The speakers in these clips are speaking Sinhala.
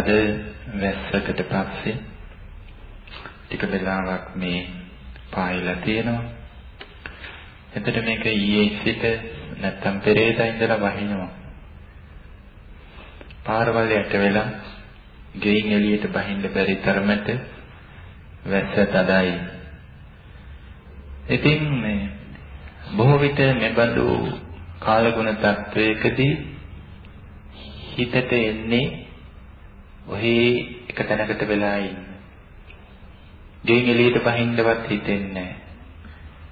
තද වැස්සකට පස්සේ ටික වෙලාවක් මේ පායලා තියෙනවා. එතකොට මේක ඊයේ සිට නැත්තම් පෙරේදා ඉඳලා වහිනවා. පාරවල් යට වෙලා ගෙයින් එළියට බහින්න බැරි තරමට වැස්ස තදයි. ඉතින් මේ බොහෝ විට මෙබඳු කාලගුණ තත්වයකදී හිතට එන්නේ ඔහි එක තැනකට වෙලා ඉන්න. ගෙයින් එළියට බහින්නවත් හිතෙන්නේ නැහැ.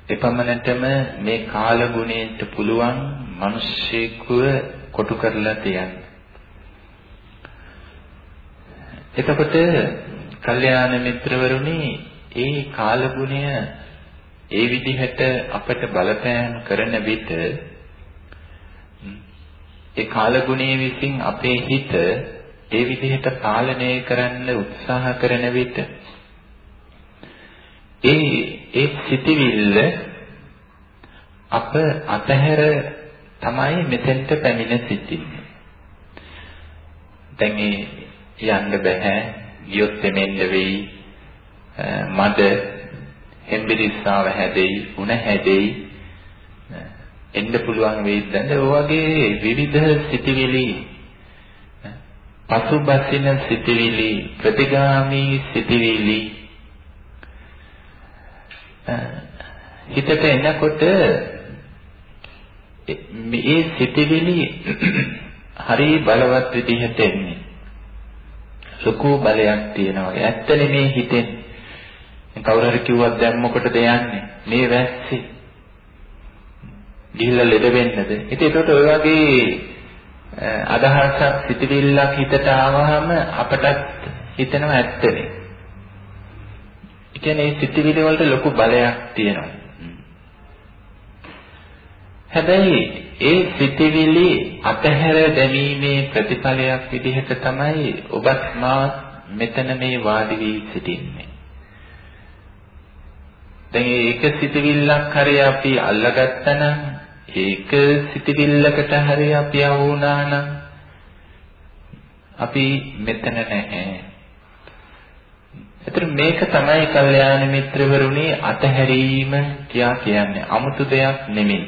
එපමණටම මේ කාලගුණයට පුළුවන් මිනිස්සෙකුව කොටු කරලා තියන්න. එතකොට කල්යාණ මිත්‍රවරුනි ඒ කාලගුණය ඒ විදිහට අපට බලපෑම් කරන විට ඒ කාලගුණයේ විසින් අපේ හිත ඒ විදිහට පාලනය කරන්න උත්සාහ කරන විට ඒ ඒ සිටිවිල්ල අප අතහැර තමයි මෙතෙන්ට පැමිණ සිටින්නේ. දැන් යන්න බෑ ගියොත් එමෙන්න වෙයි මඩ හෙම්බිරිස්සාව හැදෙයි උණ හැදෙයි එන්න පුළුවන් වෙයිද ඒ වගේ විවිධ සිතිවිලි පසුබසින සිතිවිලි ප්‍රතිගාමී සිතිවිලි හිතට එනකොට මේ සිතිවිලි හරි බලවත් විදිහට එන්නේ ලොකු බලයක් තියෙනවා. ඇත්ත නෙමේ හිතෙන්. කවුරු හරි කිව්වත් දැන් මොකටද යන්නේ? මේ වැස්සේ. ගිහිල්ලා ලෙඩ වෙන්නද? ඉතින් ඒකට ඔය වගේ අදහසක් සිතවිල්ලක් හිතට ආවහම අපටත් හිතෙනවා ඇත්තනේ. ඒ කියන්නේ මේ සිතවිලි වලට ලොකු බලයක් තියෙනවා. හැබැයි ඒ සිතවිලි අතහැර දැමීමේ ප්‍රතිඵලයක් විදිහට තමයි ඔබත් මා මෙතන මේ වාඩි වී සිටින්නේ. දැන් ඒක සිතවිල්ලක් හරි අපි අල්ලගත්තා නම් ඒක සිතවිල්ලකට හරි අපි ආවුණා නම් අපි මෙතන නැහැ. ඒතර මේක තමයි කල්යාණ මිත්‍රවරුනි අතහැරීම කියා කියන්නේ. 아무තු දෙයක් නෙමෙයි.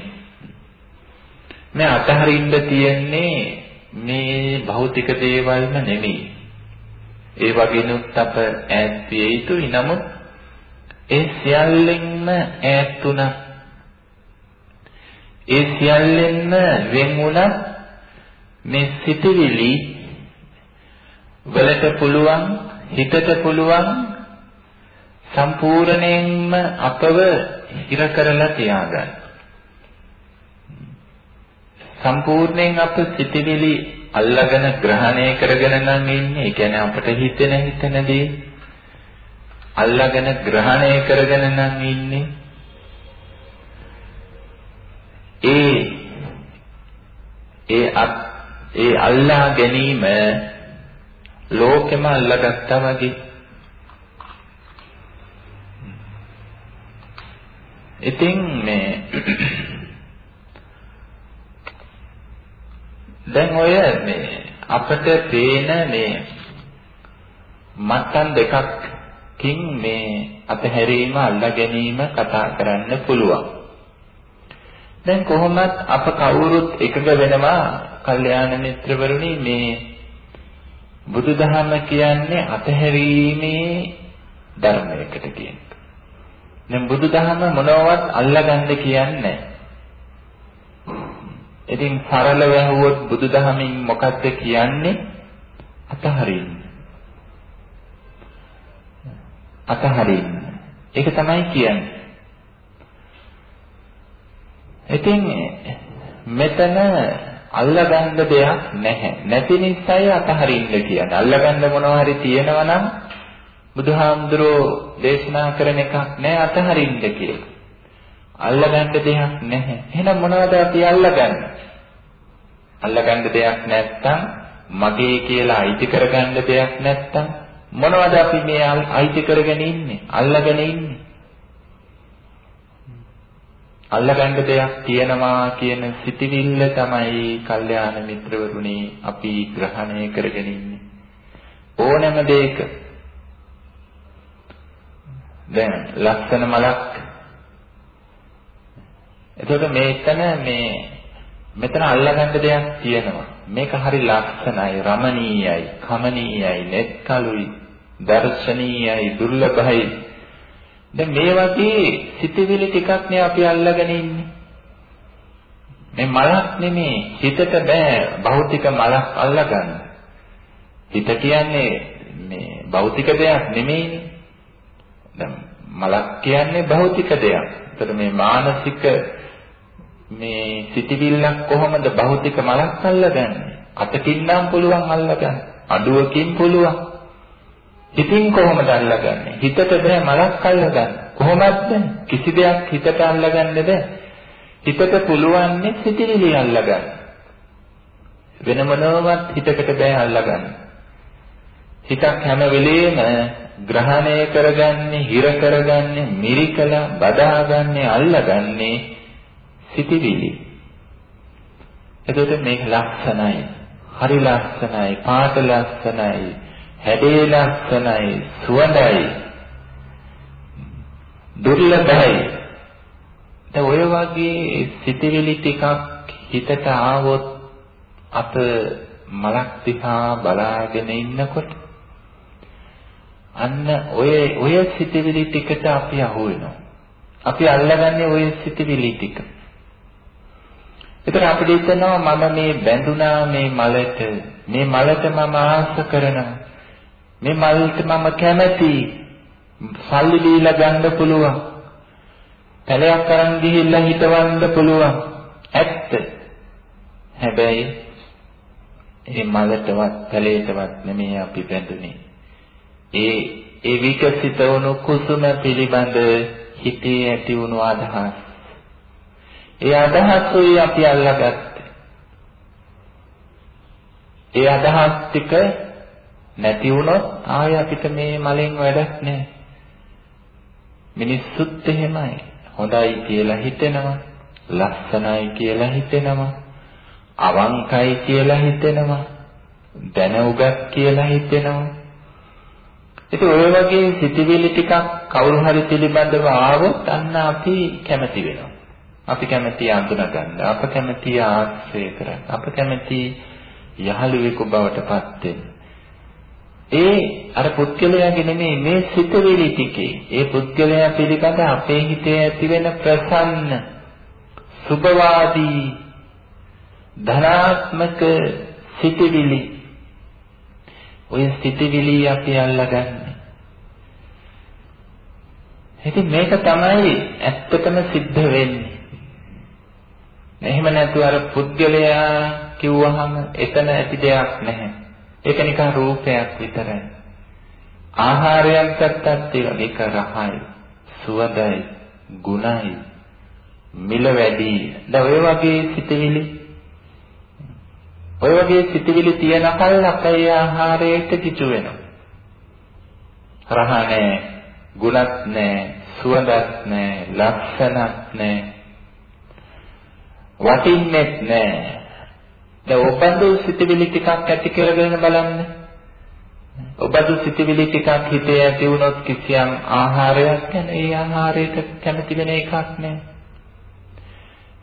මේ අතහරින්න තියෙන්නේ මේ භෞතික දේවල්ම නෙමෙයි. ඒ වගේනුත් අප ඈත් විය යුතුයි. නමුත් ඒ සියල්ලෙන්ම ඈත් වුණා. ඒ සියල්ලෙන්ම වෙන් වුණා මේ සිතවිලි වලට පුළුවන් හිතට පුළුවන් සම්පූර්ණයෙන්ම අපව ඉර කරලා තියාගන්න. සම්පූර්ණයෙන් අප සිතිවිලි අල්ලාගෙන ග්‍රහණය කරගෙන නම් ඉන්නේ. ඒ කියන්නේ අපට හිතෙන හිතන දේ අල්ලාගෙන ග්‍රහණය කරගෙන නම් ඉන්නේ. ඒ ඒ ඒ අල්ලා ගැනීම ලෝකෙම අල්ලාගත්තා වගේ. ඉතින් මේ දැන් ඔය මේ අපට පේන මේ මට්ටම් දෙකකින් මේ අතහැරීම අල්ලා ගැනීම කතා කරන්න පුළුවන්. දැන් කොහොමත් අප කවුරුත් එකග වෙනවා කල්යාණ මිත්‍රවරුනි මේ බුදුදහම කියන්නේ අතහැරීමේ ධර්මයකට කියන්නේ. දැන් බුදුදහම මොනවත් අල්ලගන්න කියන්නේ ඉතින් සරලව ඇහුවොත් බුදුදහමින් මොකක්ද කියන්නේ? අතහරින්න. අතහරින්න. ඒක තමයි කියන්නේ. ඉතින් මෙතන අල්ලගන්න දෙයක් නැහැ. නැති නිසායි අතහරින්න කියන්නේ. අල්ලගන්න මොනවා හරි තියෙනවා නම් බුදුහාමුදුරෝ දේශනා කරන එකක් නෑ අතහරින්න කියලා. අල්ලගන්න දෙයක් නැහැ. එහෙනම් මොනවද අපි අල්ලගන්නේ? අල්ලගන්න දෙයක් නැත්තම් මගේ කියලා අයිති කරගන්න දෙයක් නැත්තම් මොනවද අපි මේ අයිති කරගෙන ඉන්නේ? අල්ලගෙන ඉන්නේ. අල්ලගන්න දෙයක් තියෙනවා කියන සිතිවිල්ල තමයි කල්යාණ මිත්‍රවරුනි අපි ග්‍රහණය කරගෙන ඉන්නේ. ඕනෑම දෙයක දැන් ලස්සන මලක් එතකොට මේතන මේ මෙතන අල්ලගන්න දෙයක් තියෙනවා. මේක හරි ලස්සනයි, රමණීයයි, කමනීයයි, නෙත්කලුයි, දර්ශනීයයි, දුර්ලභයි. දැන් මේ වගේ සිතවිලි ටිකක් නේ අපි අල්ලගෙන ඉන්නේ. මේ මලක් නෙමේ හිතට බෑ භෞතික මලක් අල්ලගන්න. හිත කියන්නේ මේ භෞතික දෙයක් නෙමෙයිනේ. දැන් මලක් කියන්නේ භෞතික දෙයක්. ඒතර මේ මානසික මේ සිටිවිල්ලක් කොහොමද භෞතික මලක් අල්ලගන්නේ? අතකින් නම් පුළුවන් අල්ලගන්න. අඩුවකින් පුළුවන්. හිතින් කොහොමද අල්ලගන්නේ? හිතට බෑ මලක් අල්ලගන්න. කොහොමද කිසි දෙයක් හිතට අල්ලගන්න බෑ. හිතට පුළුවන් සිටිවිලි අල්ලගන්න. වෙන මොනවත් හිතකට බෑ අල්ලගන්න. හිතක් හැම වෙලෙම ග්‍රහණය කරගන්නේ, හිර කරගන්නේ, මිරිකලා බදාගන්නේ, අල්ලගන්නේ සිටිවිලි. එතකොට මේක ලක්ෂණයි. හරි ලක්ෂණයි, පාට ලක්ෂණයි, හැඩේ ලක්ෂණයි, සුවඳයි. දුර්ලභයි. දැන් ඔය වගේ සිටිවිලි ටිකක් හිතට ආවොත් අප මලක් දිහා බලාගෙන ඉන්නකොට අන්න ඔය ඔය සිටිවිලි ටිකට අපි අහු වෙනවා. අපි අල්ලගන්නේ ඔය සිටිවිලි ටික. ඒතර අපිට හිතෙනවා මම මේ බැඳුනා මේ මලට මේ මලට මම ආස කරනවා මේ මලට මම කැමති. සල්ලි දීලා ගන්න පුළුවන්. පැලයක් අරන් ගිහිල්ලා හිටවන්න පුළුවන්. ඇත්ත. හැබැයි මේ මලටවත් පැලේටවත් නෙමෙයි අපි බැඳුනේ. ඒ ඒ විකසිත වුණු කුසුම පිළිබඳ හිතේ ඇති වුණු අදහස්. ඒ අදහස්ුයි අපි අල්ලගත්තේ. ඒ අදහස් ටික නැති වුණොත් ආය අපිට මේ මලෙන් වැඩක් නැහැ. මිනිස්සුත් එහෙමයි. හොඳයි කියලා හිතෙනවා, ලස්සනයි කියලා හිතෙනවා, අවංකයි කියලා හිතෙනවා, දැනුගත් කියලා හිතෙනවා. ඉතින් ඔය වගේ සිතිවිලි ටිකක් කවුරු හරි පිළිබඳව ආවොත් අන්න අපි කැමති වෙනවා. අපි කැමති අඳුන ගන්න. අප කැමති ආශ්‍රය කරන්න. අප කැමති යහළුවෙකු බවට පත් වෙන්න. ඒ අර පුද්ගලයාගේ නෙමෙයි මේ සිතවිලි ටිකේ. ඒ පුද්ගලයා පිළිබඳ අපේ හිතේ ඇතිවෙන ප්‍රසන්න සුභවාදී ධනාත්මක සිතවිලි ඔය සිතවිලි අපි අල්ලගන්නේ. ඉතින් මේක තමයි ඇත්තටම සිද්ධ වෙන්නේ. එහෙම නැතුව අර පුද්ගලයා කිව්වහම එතන ඇති දෙයක් නැහැ. ඒක නිකන් රූපයක් විතරයි. ආහාරයක් ගත්තත් ඒක රහයි, සුවඳයි, ගුණයි, මිල වැඩි. දැන් ඔය වගේ සිතවිලි ඔය වගේ සිතවිලි තියන කල් අපේ ආහාරයට කිචු වෙනවා. රහ නැහැ, ගුණත් නැහැ, සුවඳත් නැහැ, ලක්ෂණත් නැහැ. වටින්නෙත් නෑ. දැන් ඔබඳු සිතවිලි ටිකක් ඇති කරගෙන බලන්න. ඔබඳු සිතවිලි ටිකක් හිතේ ඇති වුණොත් කිසියම් ආහාරයක් ගැන ඒ ආහාරයට කැමති වෙන එකක් නෑ.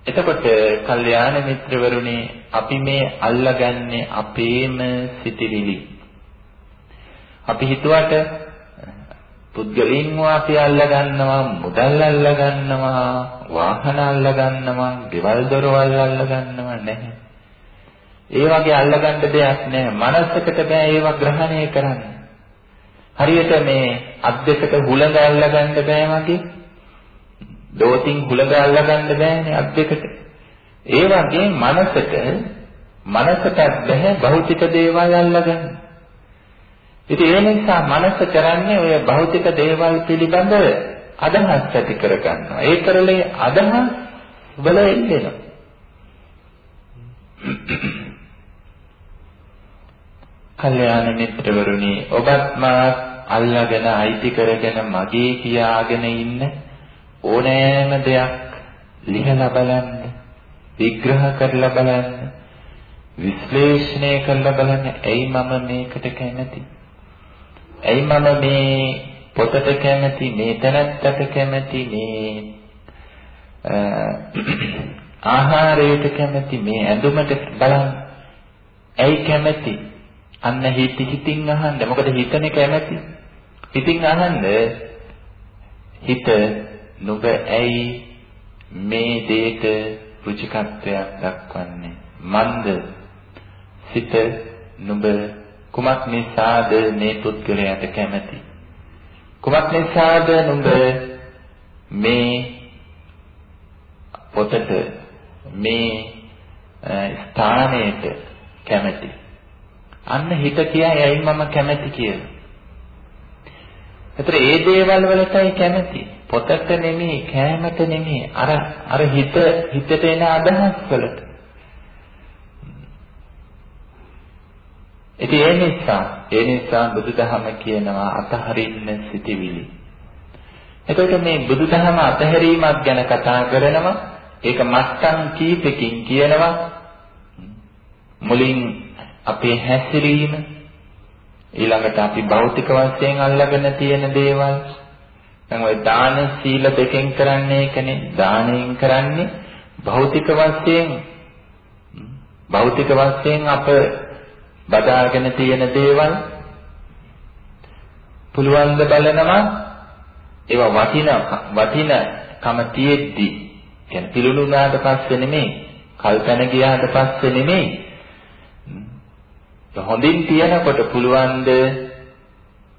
එතකොට කල්යාණ මිත්‍රවරුනි අපි මේ අල්ලගන්නේ අපේම සිතවිලි. අපි හිතුවට පුද්ගලින්ව අපි අල්ල ගන්නවා මුදල් අල්ල ගන්නවා වාහන අල්ල ගන්නවා ගෙවල් දොරවල් අල්ල ගන්නවා නැහැ ඒ වගේ අල්ල ගන්න දෙයක් නැහැ මනසකට බෑ ඒවා ග්‍රහණය කරන්න. හරියට මේ අත් දෙකට හුළඟ අල්ල ගන්න බෑ වගේ. දෝතින් හුළඟ අල්ල ගන්න බෑනේ අත් දෙකට. ඒ වගේ මනසට මනසට බෑ භෞතික දේවල් අල්ල ගන්න ඉතින් ඒ නිසා මනස කරන්නේ ඔය භෞතික දේවල් පිළිබඳව අදහස් ඇති කර ගන්නවා. ඒ කරලේ අදහස් වල එල්ලෙනවා. කල්යාණ මිත්‍රවරුනි ඔබත් මාත් අල්ලාගෙන අයිති කරගෙන මගේ කියාගෙන ඉන්න ඕනෑම දෙයක් ලිහලා බලන්න, විග්‍රහ කරලා බලන්න, විශ්ලේෂණය කරලා බලන්න ඇයි මම මේකට කැමති? ඇයි මම මේ පොතට කැමති, මේ තැනත්තට කැමති, මේ ආහාරයට කැමති, මේ ඇඳුමට බලන්න. ඇයි කැමති? අන්න හිත හිතින් අහන්න. මොකද හිතනේ කැමති. හිතින් අහන්න හිත නුඹ ඇයි මේ දෙයට රුචිකත්වයක් දක්වන්නේ? මන්ද සිත නුඹ කුමක් නිසාද මේ පුද්ගලයාට කැමති? කුමක් නිසාද නුඹ මේ පොතට මේ ස්ථානයට කැමති? අන්න හිත කියයි ඇයි මම කැමති කියලා. ඒතර ඒ දේවල් වලටයි කැමති. පොතට නෙමෙයි, කෑමට නෙමෙයි. අර අර හිත හිතට එන අදහස් වලට. ඉතින් ඒ නිසා ඒ නිසා බුදුදහම කියනවා අතහරින්න සිටිවිලි. එතකොට මේ බුදුදහම අතහැරීමක් ගැන කතා කරනවා. ඒක මට්ටම් කීපකින් කියනවා. මුලින් අපේ හැසිරීම ඊළඟට අපි භෞතික වශයෙන් අල්ලගෙන තියෙන දේවල්. දැන් ওই දාන සීල දෙකෙන් කරන්නේ ඒකනේ දාණයෙන් කරන්නේ භෞතික වශයෙන්. භෞතික වශයෙන් අප බදාගෙන තියෙන දේවල්. පුළුවන් ද බලනවා? ඒවා වටින වටින කම තියෙද්දි. කියන්නේ පිළුණුනාට පස්සේ නෙමෙයි කල්පන ගියාට පස්සේ නෙමෙයි. හොඳින් තියනකොට පුළුවන් ද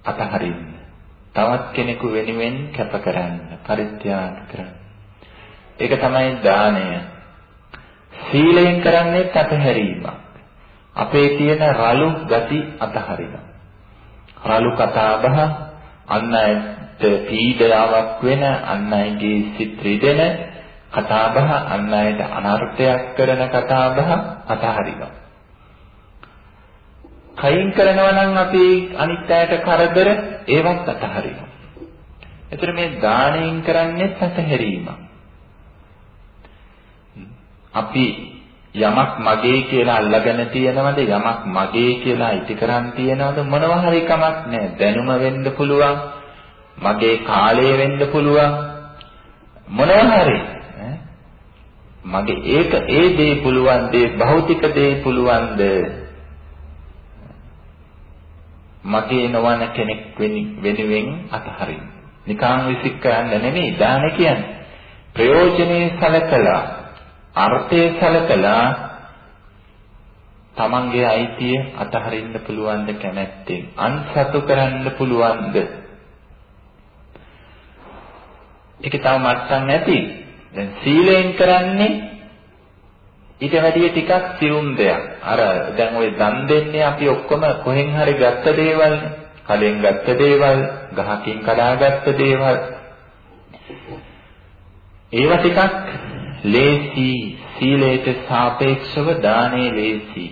අතහරින්න. තවත් කෙනෙකු වෙනුවෙන් කැප කරන්න පරිත්‍යාග කරන්න. ඒක තමයි දානය සීලයෙන් කරන්නේ අතහැරීමක් අපේ තියෙන රළු ගති අතහරිනවා. රළු කතා බහ අන් අයට පීඩාවක් වෙන අන් අයගේ සිත් රිදෙන කතා බහ අන් අයට අනර්ථයක් කරන කතා බහ අතහරිනවා. කයින් කරනවා නම් අපි අනිත් අයට කරදර ඒවත් අතහරිනවා. එතන මේ දාණයෙන් කරන්නේ අතහැරීමක්. අපි යමක් මගේ කියලා අල්ලගෙන තියනවද යමක් මගේ කියලා අයිති කරන් තියනවද මොනවා හරි කමක් නැහැ දැනුම වෙන්න පුළුවන් මගේ කාලය වෙන්න පුළුවන් මොනවා හරි මගේ ඒක ඒ දේ පුළුවන් දේ භෞතික දේ පුළුවන්ද මගේ නොවන කෙනෙක් වෙනුවෙන් අතහරින්න නිකං විසික් කරන්න නෙමෙයි දාන කියන්නේ. ප්‍රයෝජනේ සලකලා අර්ථය සැලකලා තමන්ගේ අයිතිය අතහරින්න පුළුවන්ද කැමැත්තෙන්? අන්සතු කරන්න පුළුවන්ද? ඒක තව මට්ටම් නැති. දැන් සීලයෙන් කරන්නේ ඊට වැඩිය ටිකක් සියුම් දෙයක් අර දැන් ওই දන් දෙන්නේ අපි ඔක්කොම කොහෙන් හරි ගත්ත දේවල් කලින් ගත්ත දේවල් ගහකින් කඩාගත්ත දේවල් ඒවා ටිකක් ලේසි සීලයට සාපේක්ෂව දානේ ලේසි.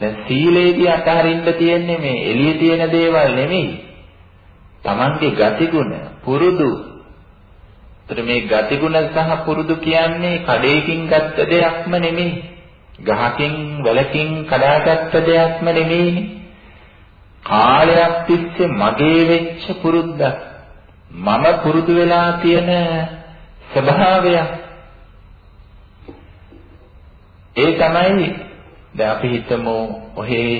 දැන් සීලේදී අතහරින්න තියෙන්නේ මේ එළියේ තියෙන දේවල් නෙමෙයි. Tamange ගතිගුණ පුරුදු. ඒතර මේ ගතිගුණ සහ පුරුදු කියන්නේ කඩේකින් ගත්ත දෙයක්ම නෙමෙයි. ගහකින් වලකින් කඩාගත්ත දෙයක්ම නෙමෙයිනේ. කාලයක් තිස්සේ මගේ වෙච්ච පුරුද්දක්. මම පුරුදු වෙලා තියෙන ස්වභාවයක්. ඒ තමයි දැන් අපි හිතමු ඔහේ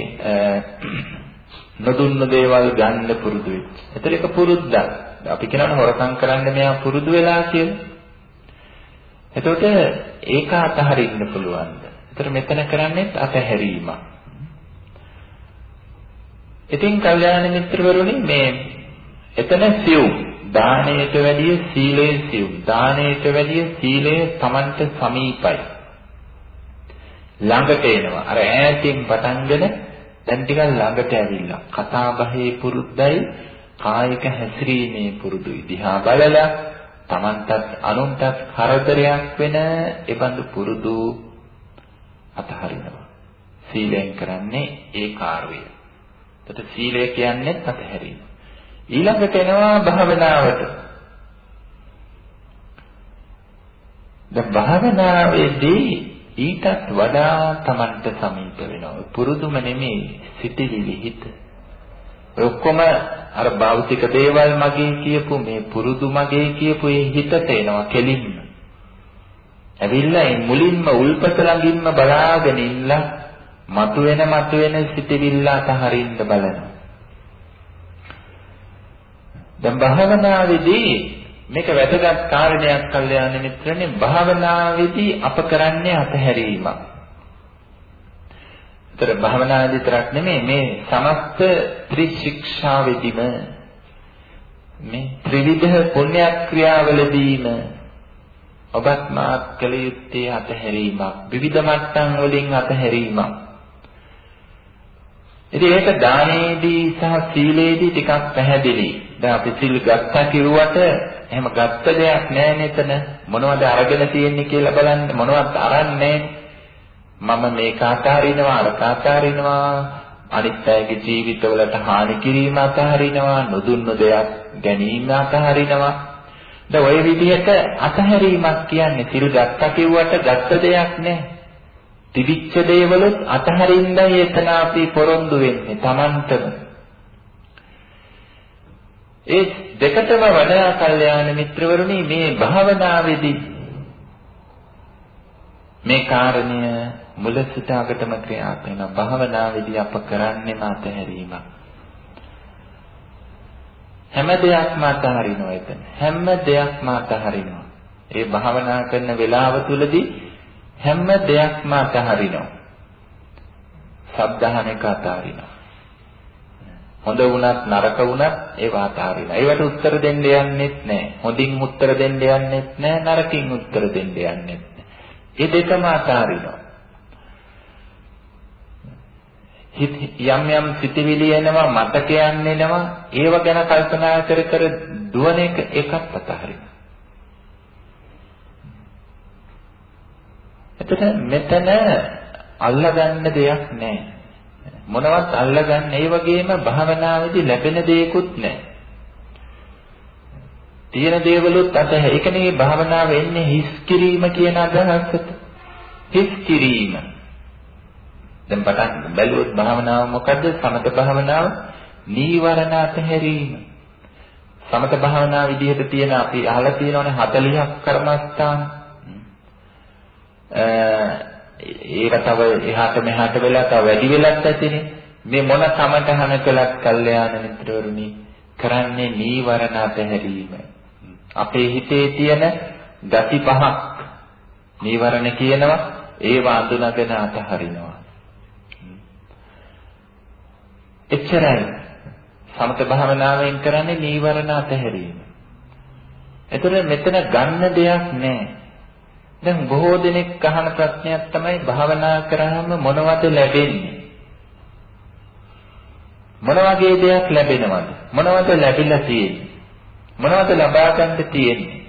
නොදුන්න දේවල් ගන්න පුරුදු වෙච්ච. ඒතර එක පුරුද්දක්. අපි කියනවා හොරකම් කරන්න මෙයා පුරුදු වෙලා කියලා. එතකොට ඒක අතහරින්න පුළුවන්ද? ඒතර මෙතන කරන්නේ අතහැරීමක්. ඉතින් කල්යාණ මිත්‍රවරුනි මේ එතන සිව් දාණයට වැඩිය සීලය සිව් දාණයට වැඩිය සීලය Tamanට සමීපයි ළඟට එනවා. අර ඈතින් පටන්ගෙන දැන් ටිකක් ළඟට ඇවිල්ලා කතා බහේ පුරුද්දයි කායික හැසිරීමේ පුරුදුයි. දිහා බලලා Tamanටත් අනුන්ටත් කරදරයක් වෙන ඒබඳු පුරුදු අතහරිනවා. සීලෙන් කරන්නේ ඒ කාර්යය. එතකොට සීලය කියන්නේ අතහැරීම. ඊළඟට එනවා භාවනාවට. දැන් භාවනාවේදී ඊටත් වඩා Tamanට සමීප වෙනවා. පුරුදුම නෙමෙයි සිටිවිලි හිත. ඔක්කොම අර භෞතික දේවල් මගේ කියපු මේ පුරුදු මගේ කියපු ඒ හිතට එනවා කෙලින්ම. ඇවිල්ලා ඒ මුලින්ම උල්පත ළඟින්ම බලාගෙන ඉන්න මතුවෙන මතුවෙන සිටිවිල්ල අතහරින්න බලනවා. දැන් භාවනාවේදී මේක වැදගත් කාරණයක් කල්යාණ මිත්‍රනේ භාවනාවේදී අප කරන්නේ අතහැරීමක්. ඒතර භාවනා විතරක් නෙමෙයි මේ සමස්ත ත්‍රිශික්ෂාවෙදිම මේ ත්‍රිවිධ පුණ්‍ය ක්‍රියාවලදීම ඔබත් මාත් කළ යුත්තේ අතහැරීමක් විවිධ මට්ටම් වලින් අතහැරීමක්. ඉතින් ඒක දානයේදී සහ සීලේදී ටිකක් පැහැදිලි. දැන් අපි සිල් ගත්තා කිව්වට එහෙම ගත්ත දෙයක් නෑ නේතන මොනවද අරගෙන තියෙන්නේ කියලා බලන්න. මොනවද අරන්නේ? මම මේක අතාරිනවා අර අතාරිනවා. අනිත් අයගේ ජීවිතවලට හානි කිරීම අතහරිනවා නොදුන්නු දෙයක් ගැනීම අතහරිනවා දැන් ওই විදිහට අතහැරීමක් කියන්නේ සිල් ගත්තා කිව්වට ගත්ත දෙයක් නෑ. තිබිච්ච දේවලුත් අතහරින්නයි එතන අපි පොරොන්දු වෙන්නේ Tamanටම. ඒ දෙකටම වඩා කල්යාණ මිත්‍රවරුනි මේ භාවනාවේදී මේ කාරණය මුල සිට අගටම ක්‍රියාත්මක වෙනවා. භාවනාවේදී අප කරන්නේම අතහැරීමක්. හැම දෙයක්ම අතහරිනවා එතන. හැම දෙයක්ම අතහරිනවා. ඒ භාවනා කරන වෙලාව තුලදී හැම දෙයක්ම අතහරිනවා. සබ්දහන එක අතහරිනවා. හොඳ වුණත් නරක වුණත් ඒවා අතහරිනවා. ඒවට උත්තර දෙන්න යන්නෙත් නැහැ. හොඳින් උත්තර දෙන්න යන්නෙත් නැහැ. නරකින් උත්තර දෙන්න යන්නෙත් නැහැ. ඒ දෙකම අතහරිනවා. යම් යම් සිතිවිලි එනවා මතකයන් එනවා ඒව ගැන කල්පනා කර කර දුවන එක එකක් අතහරිනවා. එතකොට මෙතන අල්ලගන්න දෙයක් නැහැ. මොනවත් අල්ලගන්න ඒ වගේම භාවනාවේදී ලැබෙන දේකුත් නැහැ. තියෙන දේවලුත් අත ඒක නෙවෙයි භාවනාව එන්නේ හිස් කිරීම කියන අදහසට. හිස් කිරීම. දැන් පටන් බැලුවොත් භාවනාව මොකද්ද? සමත භාවනාව නීවරණ අතහැරීම. සමත භාවනා විදිහට තියෙන අපි අහලා තියෙනවනේ 40ක් කර්මස්ථාන. ඒක තව එහාට මෙහාට වෙලා තව වැඩි වෙලත් ඇතිනේ. මේ මොන සමතහන කළත් කල්යාණ මිත්‍රවරුනි කරන්නේ නීවරණ අතහැරීම. අපේ හිතේ තියෙන ගති පහක් නීවරණ කියනවා ඒව අඳුනගෙන අතහරිනවා. එච්චරයි. සමත භාවනාවෙන් කරන්නේ නීවරණ අතහැරීම. එතකොට මෙතන ගන්න දෙයක් නැහැ. දැන් බොහෝ දෙනෙක් අහන ප්‍රශ්නයක් තමයි භාවනා කරාම මොනවද ලැබෙන්නේ? මොන වගේ දෙයක් ලැබෙනවද? මොනවද ලැබිලා තියෙන්නේ? මොනවද ලබා ගන්න තියෙන්නේ?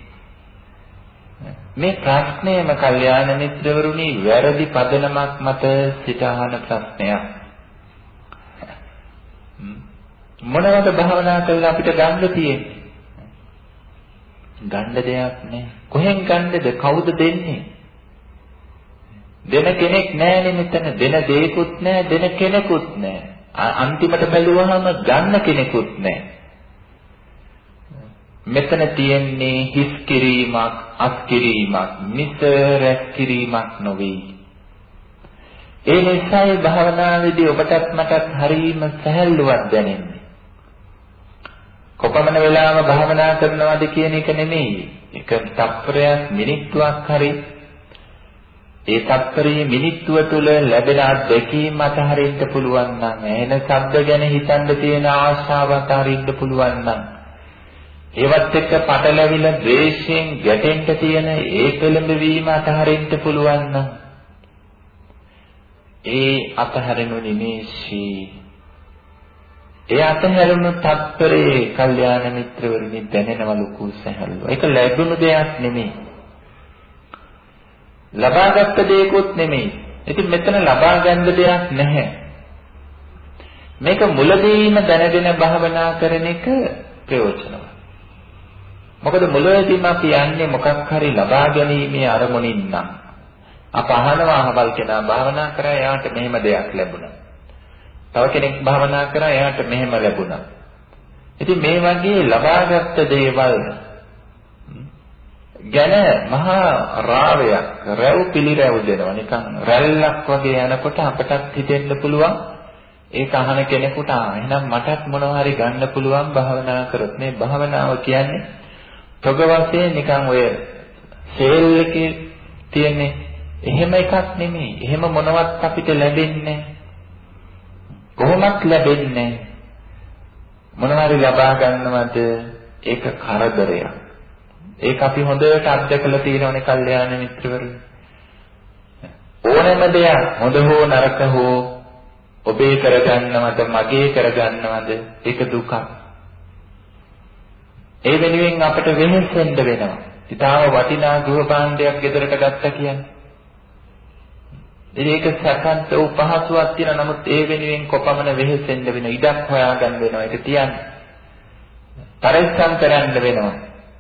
මේ ප්‍රශ්නයම කල්යාණ මිත්‍රවරුනි වැරදි පදනමක් මත සිට අහන ප්‍රශ්නයක්. මොනවද භාවනා කරලා අපිට ගන්න තියෙන්නේ? ගන්න දෙයක් නැහැ. කොහෙන් ගන්නද? කවුද දෙන්නේ? දෙන කෙනෙක් නැහැනේ මෙතන. දෙන දෙයක්වත් නැහැ, දෙන කෙනෙකුත් නැහැ. අන්තිමට බැලුවහම ගන්න කෙනෙකුත් නැහැ. මෙතන තියෙන්නේ හිස් කිරීමක්, අස් කිරීමක්, මිස රැස් කිරීමක් නොවේ. ඒ නිසායි භාවනාවේදී ඔබටත් මටත් හරීම සැහැල්ලුවක් දැනෙන්නේ. කොපමණ වෙලාව භාවනා කරනවද කියන එක නෙමෙයි. එක තප්පරයක් මිනිත්තුවක් හරි ඒ තප්පරයේ මිනිත්තුව තුළ ලැබෙන අත්දැකීම් අතහරින්න පුළුවන් නම් ඇහෙන ශබ්ද ගැන හිතන්න තියෙන ආශාව අතහරින්න පුළුවන් නම් ඒවත් එක්ක පටලැවිලා ද්වේෂයෙන් ගැටෙන්න තියෙන ඒ පෙළඹවීම අතහරින්න පුළුවන් නම් ඒ අතහැරෙනු නිමේෂී ඒ අතහැරුණු තත්පරේ කල්යාණ මිත්‍රවරුනි දැනෙනව ලොකු සැහැල්ලුව. ඒක ලැබුණු දෙයක් නෙමෙයි. ලබාගත් දෙයක්වත් නෙමෙයි. ඉතින් මෙතන ලබා ගන්න දෙයක් නැහැ. මේක මුලදීම දැනගෙන භාවනා කරන එක ප්‍රයෝජනවත්. මොකද මුලදීම අපි යන්නේ මොකක් හරි ලබා ගැනීමේ අරමුණින් නම්. අප අහනවා අහවල් කෙනා භාවනා කරා එයාට මෙහෙම දෙයක් ලැබුණා. තව කෙනෙක් භාවනා කරා එයාට මෙහෙම ලැබුණා. ඉතින් මේ වගේ ලබාගත් දේවල් ගැන මහා රාවයක් රැව් පිළිරැව් දෙනවා නිකන් රැල්ලක් වගේ යනකොට අපටත් හිතෙන්න පුළුවන් ඒක අහන කෙනෙකුට එහෙනම් මටත් මොනවා හරි ගන්න පුළුවන් භාවනා කරොත් මේ භාවනාව කියන්නේ තොග වශයෙන් නිකන් ඔය සේල් එකේ තියෙන්නේ එහෙම එකක් නෙමෙයි. එහෙම මොනවත් අපිට ලැබෙන්නේ කොහොමත් ලැබෙන්නේ මොනවා හරි ලබා ගන්නවද? ඒක කරදරයක්. ඒක අපි හොඳට අත්දකලා තියෙනවනේ කල්යාණ මිත්‍රවරුනි. ඕනෑම දෙයක් හොඳ හෝ නරක හෝ ඔබේ කරගන්නවද මගේ කරගන්නවද ඒක දුකක්. ඒ වෙනුවෙන් අපිට වෙහෙසෙන්න වෙනවා. ඊටාව වටිනා ගෘහ භාණ්ඩයක් ගෙදරට ගත්තා කියන්නේ. ඒක සැකන්ත උපහසුවක් තියෙන නමුත් ඒ වෙනුවෙන් කොපමණ වෙහෙසෙන්න වෙන ඉඩක් හොයාගන්න වෙනවා. ඒක තියන්න. පරිස්සම් කරන්න වෙනවා.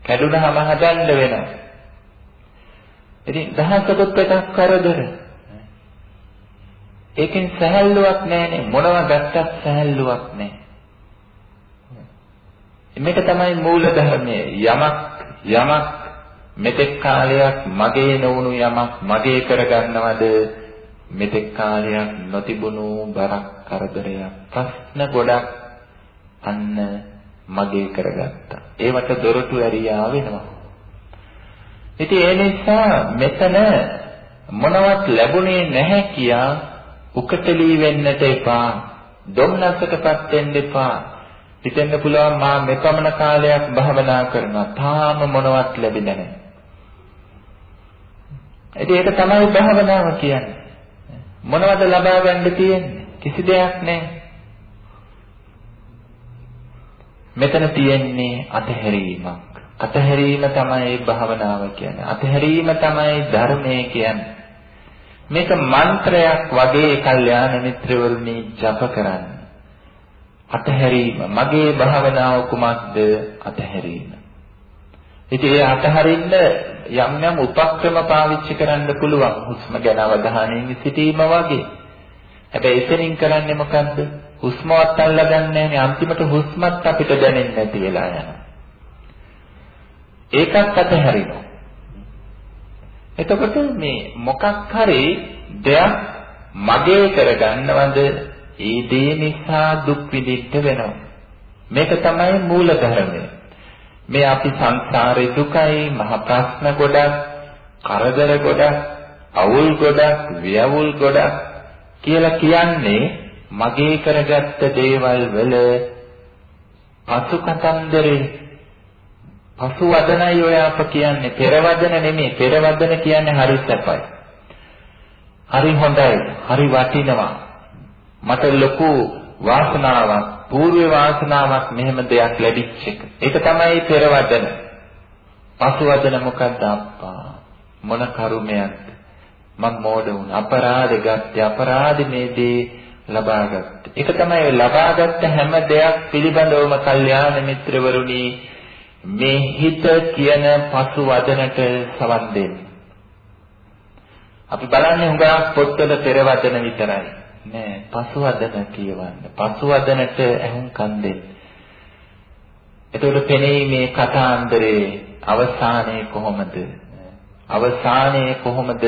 කැඩුනහම හදන්න වෙනවා. ඉතින් දහසකට එකක් කරදර. ඒකෙන් සහැල්ලුවක් නැහැනේ මොනවා ගත්තත් සහැල්ලුවක් නැහැ. මේක තමයි මූල ධර්මය. යමක් යමක් මෙතෙක් කාලයක් මගේ නොවුණු යමක් මගේ කරගන්නවද මෙතෙක් කාලයක් නොතිබුණු බරක් කරදරයක් ප්‍රශ්න ගොඩක් අන්න මගේ කරගත්තා. ඒවට දොරටු ඇරියා වෙනවා. ඉතින් ඒ නිසා මෙතන මොනවත් ලැබුණේ නැහැ කියා උකටලී වෙන්නට එපා. දුම්නසකටපත් වෙන්න එපා. හිතෙන්න පුළුවන් මා මෙපමණ කාලයක් භවනා කරනවා. තාම මොනවත් ලැබෙන්නේ නැහැ. ඉතින් ඒක තමයි භවනාව කියන්නේ. මොනවද ලබා ගන්න තියෙන්නේ? කිසි දෙයක් නැහැ. මෙතන තියෙන්නේ අතහැරීමක්. අතහැරීම තමයි භාවනාව කියන්නේ. අතහැරීම තමයි ධර්මය කියන්නේ. මේක මන්ත්‍රයක් වගේ කල්යාණ මිත්‍රවරුනි ජප කරන්න. අතහැරීම මගේ භාවනාව කුමක්ද අතහැරීම. ඉතින් ඒ අතහරින්න යම් යම් උපක්‍රම පාවිච්චි කරන්න පුළුවන් හුස්ම ගැන අවධානයෙන් සිටීම වගේ. හැබැයි එතනින් කරන්නේ මොකද්ද? හුස්මවත් අල්ලගන්නේ නැහැ අන්තිමට හුස්මත් අපිට දැනෙන්නේ නැති වෙලා යනවා. ඒකත් අතහැරිනවා. එතකොට මේ මොකක් හරි දෙයක් මගේ කරගන්නවද ඒ දේ නිසා දුක් විඳින්න වෙනවා. මේක තමයි මූල ධර්මය. මේ අපි සංසාරේ දුකයි මහ ප්‍රශ්න ගොඩක් කරදර ගොඩක් අවුල් ගොඩක් ව්‍යවුල් ගොඩක් කියලා කියන්නේ මගේ කරගත්ත දේවල් වල පසු කතන්දරේ පසු වදනයි ඔය අප කියන්නේ. පෙරවදන නෙමෙයි. පෙරවදන කියන්නේ හරි සැපයි. හරි හොඳයි. හරි වටිනවා. මට ලොකු වාසනාවක් పూర్ව වාසනාවක් මෙහෙම දෙයක් ලැබිච්ච එක ඒක තමයි පෙරවදන පසුවදන මොකද්ද අප්පා මොන කරුමයක්ද මම මෝඩ වුණා අපරාධ ගත්තේ අපරාධ මේ දේ ලබාගත්තේ. ඒක තමයි ලබාගත්ත හැම දෙයක් පිළිබඳවම කල්යාණ මිත්‍රවරුනි මේ හිත කියන පසු වදනට සවන් දෙන්නේ. අපි බලන්නේ හුඟක් පොත්වල පෙරවදන විතරයි. නෑ පසු වදන කියවන්න. පසු වදනට ඇහුම්කන් දෙන්න. එතකොට පෙනේ මේ කතාන්දරේ අවසානයේ කොහොමද? අවසානයේ කොහොමද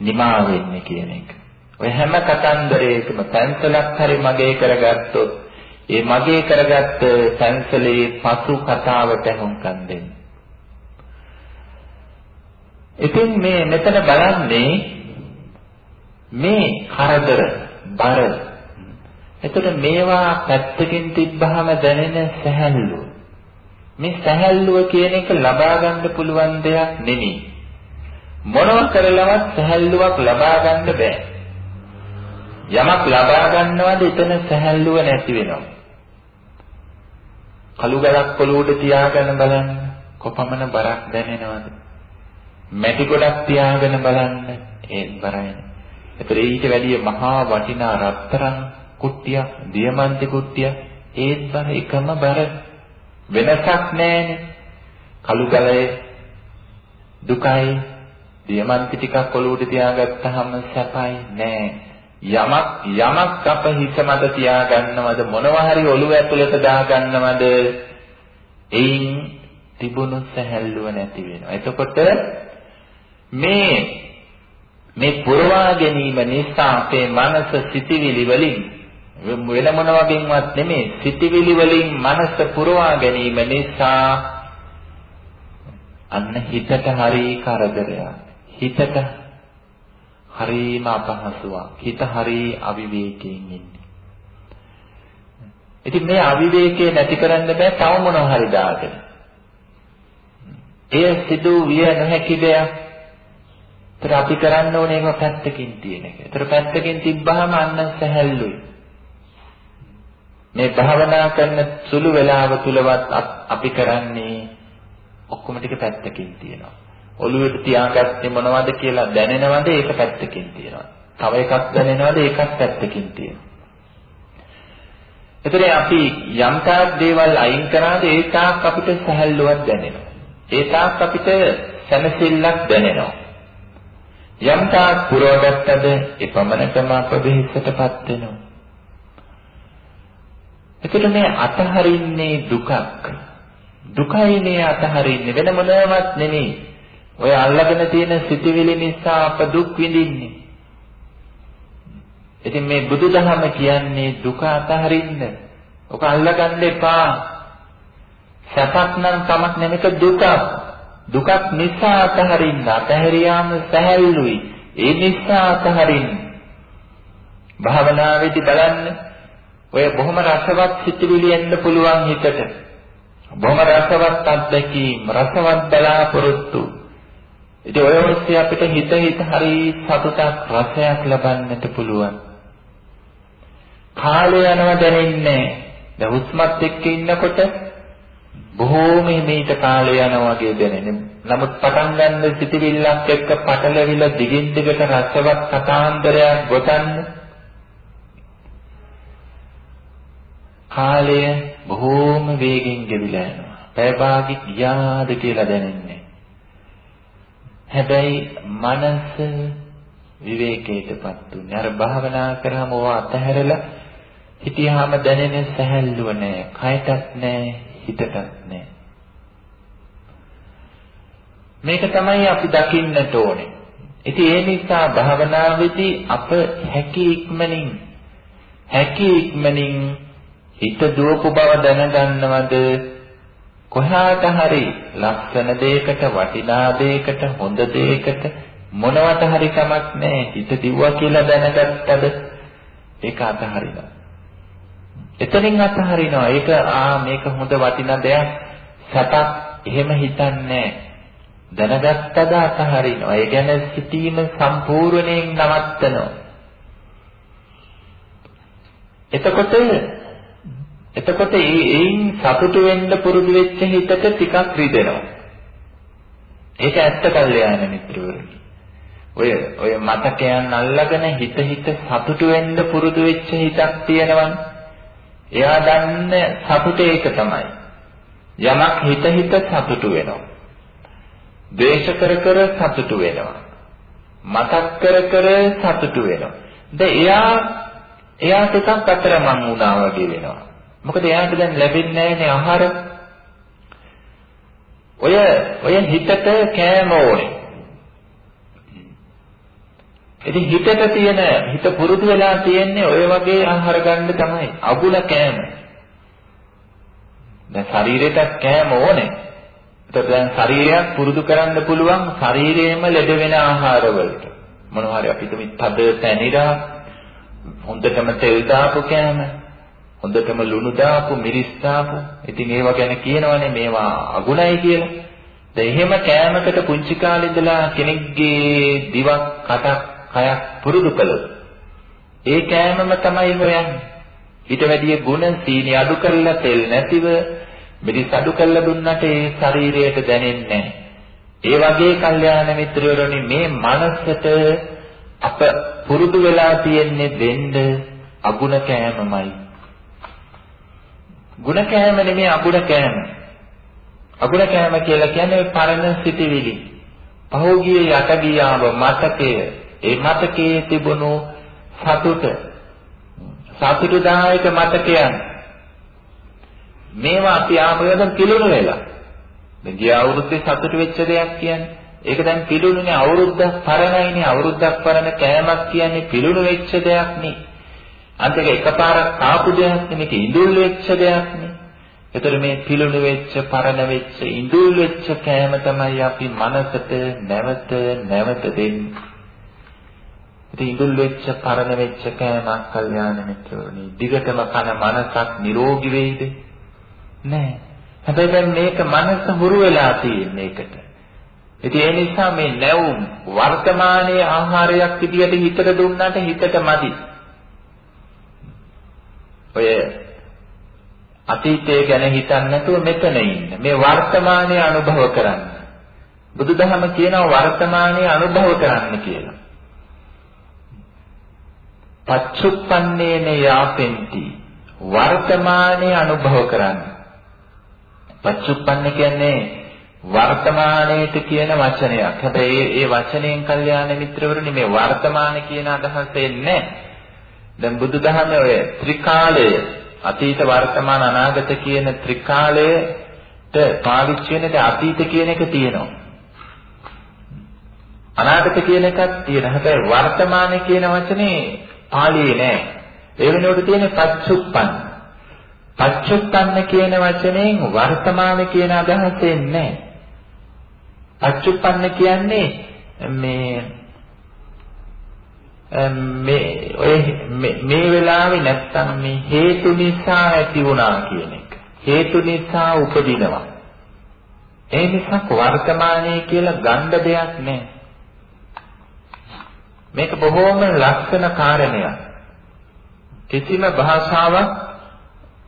නිමා වෙන්නේ කියන එක. ඔය හැම කතන්දරයකම පැන්සලක් හරි මගේ කරගත්තොත් ඒ මගේ කරගත්ත පැන්සලේ පසු කතාවට හුම්කම් දෙන්න. ඉතින් මේ මෙතන බලන්නේ මේ කරදර බර එතකොට මේවා පැත්තකින් තිබ්බහම දැනෙන සැහැල්ලුව මේ සැහැල්ලුව කියන එක ලබා ගන්න පුළුවන් දෙයක් නෙමෙයි මොනව කරලවත් සැහැල්ලුවක් ලබා ගන්න බෑ යමක් ලබා ගන්නවද එතන සැහැල්ලුව නැති වෙනවා. කළු ගලක් පොළොවට තියාගෙන බලන්න කොපමණ බරක් දැනෙනවද? මැටි ගොඩක් තියාගෙන බලන්න ඒත් බරයි. ඒතර ඊට වැඩිය මහා වටිනා රත්තරන් කුට්ටියක්, දියමන්ති කුට්ටියක් ඒත් බර එකම බර වෙනසක් නැහැනේ. කළු ගලේ දුකයි දියමන්ති ටිකක් ඔලුවට තියාගත්තාම සැපයි නෑ. යමක් යමක් අප හිත මත තියාගන්නවද මොනවා හරි ඔලුව ඇතුළට දාගන්නවද එයින් තිබුණු සැහැල්ලුව නැති වෙනවා. එතකොට මේ මේ පුරවා ගැනීම නිසා අපේ මනස සිටිවිලි වලින් වෙන මොන වගේවත් නෙමෙයි සිටිවිලි වලින් මනස පුරවා ගැනීම නිසා අන්න හිතට හරි කරදරයක් හිතට හරිම අපහසුවක් හිත හරි අවිවේකයෙන් ඉන්නේ. ඉතින් මේ අවිවේකේ නැති කරන්න බෑ තව මොනවා හරි දාගෙන. එය සිදු විය නොහැකි දෙයක්. ඒතර අපි කරන්න ඕනේ ඒක පැත්තකින් තියෙන එක. ඒතර පැත්තකින් තිබ්බහම අන්න සැහැල්ලුයි. මේ භාවනා කරන සුළු වේලාව තුලවත් අපි කරන්නේ ඔක්කොම ටික පැත්තකින් තියෙනවා. ඔළුවට තියාගත්තේ මොනවද කියලා දැනෙනවද ඒක පැත්තකින් තියෙනවා. තව එකක් දැනෙනවද ඒකත් පැත්තකින් තියෙනවා. එතන අපි යම් තාක් දේවල් අයින් කරාද ඒ තාක් අපිට සැහැල්ලුවක් දැනෙනවා. ඒ තාක් අපිට සැනසෙල්ලක් දැනෙනවා. යම් තාක් පුරවගත්තද එපමණකම අප වෙහෙසටපත් වෙනවා. එතකොට මේ අතහරින්නේ දුකක්. දුකයිනේ අතහරින්නේ වෙන මොනවත් නෙමෙයි. ඔය අල්ලගෙන තියෙන සිටිවිලි නිසා අප දුක් විඳින්නේ. ඉතින් මේ බුදුදහම කියන්නේ දුක අතහරින්න. ඔක අල්ලගන්න එපා. සැපක් නම් තමක් නෙමෙක දුකක්. දුකක් නිසා අතහරින්න. අතහැරියාම සැහැල්ලුයි. ඒ නිසා අතහරින්න. භාවනාවේදී බලන්න ඔය බොහොම රසවත් සිතිවිලි එන්න පුළුවන් හිතට. බොහොම රසවත් අත්දැකීම්, රසවත් බලාපොරොත්තු. ඉතින් ඔය ඔස්සේ අපිට හිත හිත හරි සතුටක් රසයක් ලබන්නට පුළුවන්. කාලය යනවා දැනෙන්නේ නැහැ. හුස්මත් එක්ක ඉන්නකොට බොහෝම හිමීට කාලය යනවා වගේ දැනෙන්නේ. නමුත් පටන් ගන්න සිතිවිල්ලක් එක්ක පටලවිලා දිගින් දිගට රසවත් කතාන්දරයක් ගොතන්නේ කාලය බොහෝම වේගෙන් ගෙවිලා යනවා. පැය භාගෙ ගියාද කියලා දැනෙන්නේ. හැබැයි මනස විවේකයටපත් උනේ. අර භාවනා කරාම ඕවා අතහැරලා හිටියාම දැනෙන සැහැල්ලුව නෑ. කයටත් නෑ, හිතටත් නෑ. මේක තමයි අපි දකින්නට ඕනේ. ඉතින් ඒ නිසා භාවනාවේදී අප හැකි ඉක්මනින් හැකි ඉක්මනින් හිත දුවපු බව දැනගන්නවද කොහාට හරි ලක්ෂණ දෙයකට වටිනා දෙයකට හොඳ දෙයකට මොනවට හරි කමක් නැහැ හිත දිව්වා කියලා දැනගත්තද ඒක අතහරිනවා එතනින් අතහරිනවා ඒක ආ මේක හොඳ වටිනා දෙයක් සතක් එහෙම හිතන්නේ දැනගත්තද අතහරිනවා ඒ ගැන සිටීම සම්පූර්ණයෙන් නවත්තනවා එතකොට එතකොට ඒ ඒයින් සතුටු වෙන්න පුරුදු වෙච්ච හිතට ටිකක් රිදෙනවා. ඒක ඇත්ත කල්යාණ මිත්‍රවරුනි. ඔය ඔය මතකයන් අල්ලගෙන හිත හිත සතුටු වෙන්න පුරුදු වෙච්ච හිතක් තියෙනවනේ. එයා දන්න සතුට ඒක තමයි. යමක් හිත හිත සතුටු වෙනවා. ද්වේෂ කර කර සතුටු වෙනවා. මතක් කර කර සතුටු වෙනවා. දැන් එයා එයා ටිකක් අතරමං වුණා වගේ වෙනවා. මොකද එයාට දැන් ලැබෙන්නේ නැහැනේ ආහාර. ඔය ඔය හිතට කෑම ඕනේ. ඉතින් හිතට තියෙන හිත පුරුදු වෙලා තියෙන්නේ ඔය වගේ ආහාර ගන්න තමයි. අගුල කෑම. දැන් ශරීරයට කෑම ඕනේ. ඒත් දැන් ශරීරයක් පුරුදු කරන්න පුළුවන් ශරීරයෙන්ම ලැබ වෙන ආහාර වලට. මොනවා හරි අපිට මේ තද තැනිරා හොඳටම තෙල් දාපු කෑම හොඳටම ලුණු දාපු මිරිස් දාපු ඉතින් ඒවා ගැන කියනවනේ මේවා අගුණයි කියලා. දැන් එහෙම කෑමකට පුංචි කාලේ ඉඳලා කෙනෙක්ගේ දිවක් කටක් කයක් පුරුදු කළොත් ඒ කෑමම තමයි හොයන්නේ. ඊට වැඩිය ගුණ සීනි අඩු කරලා තෙල් නැතිව මිරිස් අඩු කරලා දුන්නට ඒ ශරීරයට දැනෙන්නේ ඒ වගේ කල්යාණ මිත්‍රයෝනි මේ මනසට අප පුරුදු වෙලා තියෙන්නේ දෙන්න අගුණ කෑමමයි. ಗುಣ කෑම නෙමෙයි අගුණ කෑම. අගුණ කෑම කියලා කියන්නේ පරණ සිටිවිලි. පහෝගිය යටගියාව මතකය. ඒ මතකයේ තිබුණු සතුට සතුටුදායක මතකයන් මේවා අපි ආපුවම පිළුණු වෙලා. දැන් ගිය අවුරුද්දේ සතුට වෙච්ච දෙයක් කියන්නේ. ඒක දැන් පිළුණුනේ අවුරුද්දක් පරණයිනේ අවුරුද්දක් පරණ කෑමක් කියන්නේ පිළුණු වෙච්ච දෙයක් නේ. අන්තික එකපාරක් කාපු දෙයක් නෙමෙයි ඉඳුල් වෙච්ච දෙයක් නේ. ඒතර මේ පිළුණු වෙච්ච පරණ වෙච්ච ඉඳුල් වෙච්ච කෑම තමයි අපි මනසට නැවත නැවත දෙන්නේ. ඉතින් ඉඳුල් වෙච්ච පරණ වෙච්ච කෑමක් කල්යාණ මිත්‍රෝනි දිගටම කන මනසක් නිරෝගී වෙයිද? නෑ. හැබැයි දැන් මේක මනස හුරු වෙලා තියෙන එකට. ඉතින් ඒ නිසා මේ නැවුම් වර්තමානයේ ආහාරයක් විදියට හිතට දුන්නාට හිතට මදි. ඔය අතීතය ගැන හිතන්නේ නැතුව මෙතන ඉන්න. මේ වර්තමානයේ අනුභව කරන්න. බුදුදහම කියනවා වර්තමානයේ අනුභව කරන්න කියලා. පච්චුප්පන්නේන යාපෙන්ති වර්තමානයේ අනුභව කරන්න. පච්චුප්පන්න කියන්නේ වර්තමානයේට කියන වචනයක්. හැබැයි ඒ වචනයෙන් කල්යාණ මිත්‍රවරුනි මේ වර්තමාන කියන අදහස එන්නේ දැන් බුදුදහමේ ඔය ත්‍රිකාලය අතීත වර්තමාන අනාගත කියන ත්‍රිකාලයට පාවිච්චි වෙන අතීත කියන එක තියෙනවා. අනාගත කියන එකක් තියෙනවා. හැබැයි වර්තමාන කියන වචනේ පාළියේ නෑ. ඒ වෙනුවට තියෙන්නේ පච්චුප්පන්න. පච්චුප්පන්න කියන වචනයෙන් වර්තමාන කියන අදහස එන්නේ පච්චුප්පන්න කියන්නේ මේ මේ ඔය මේ වෙලාවේ නැත්තම් මේ හේතු නිසා ඇති වුණා කියන එක. හේතු නිසා උපදිනවා. ඒ නිසා වර්තමානයේ කියලා ගන්න දෙයක් නැහැ. මේක බොහෝම ලක්ෂණ කාරණයක්. කිසිම භාෂාවක්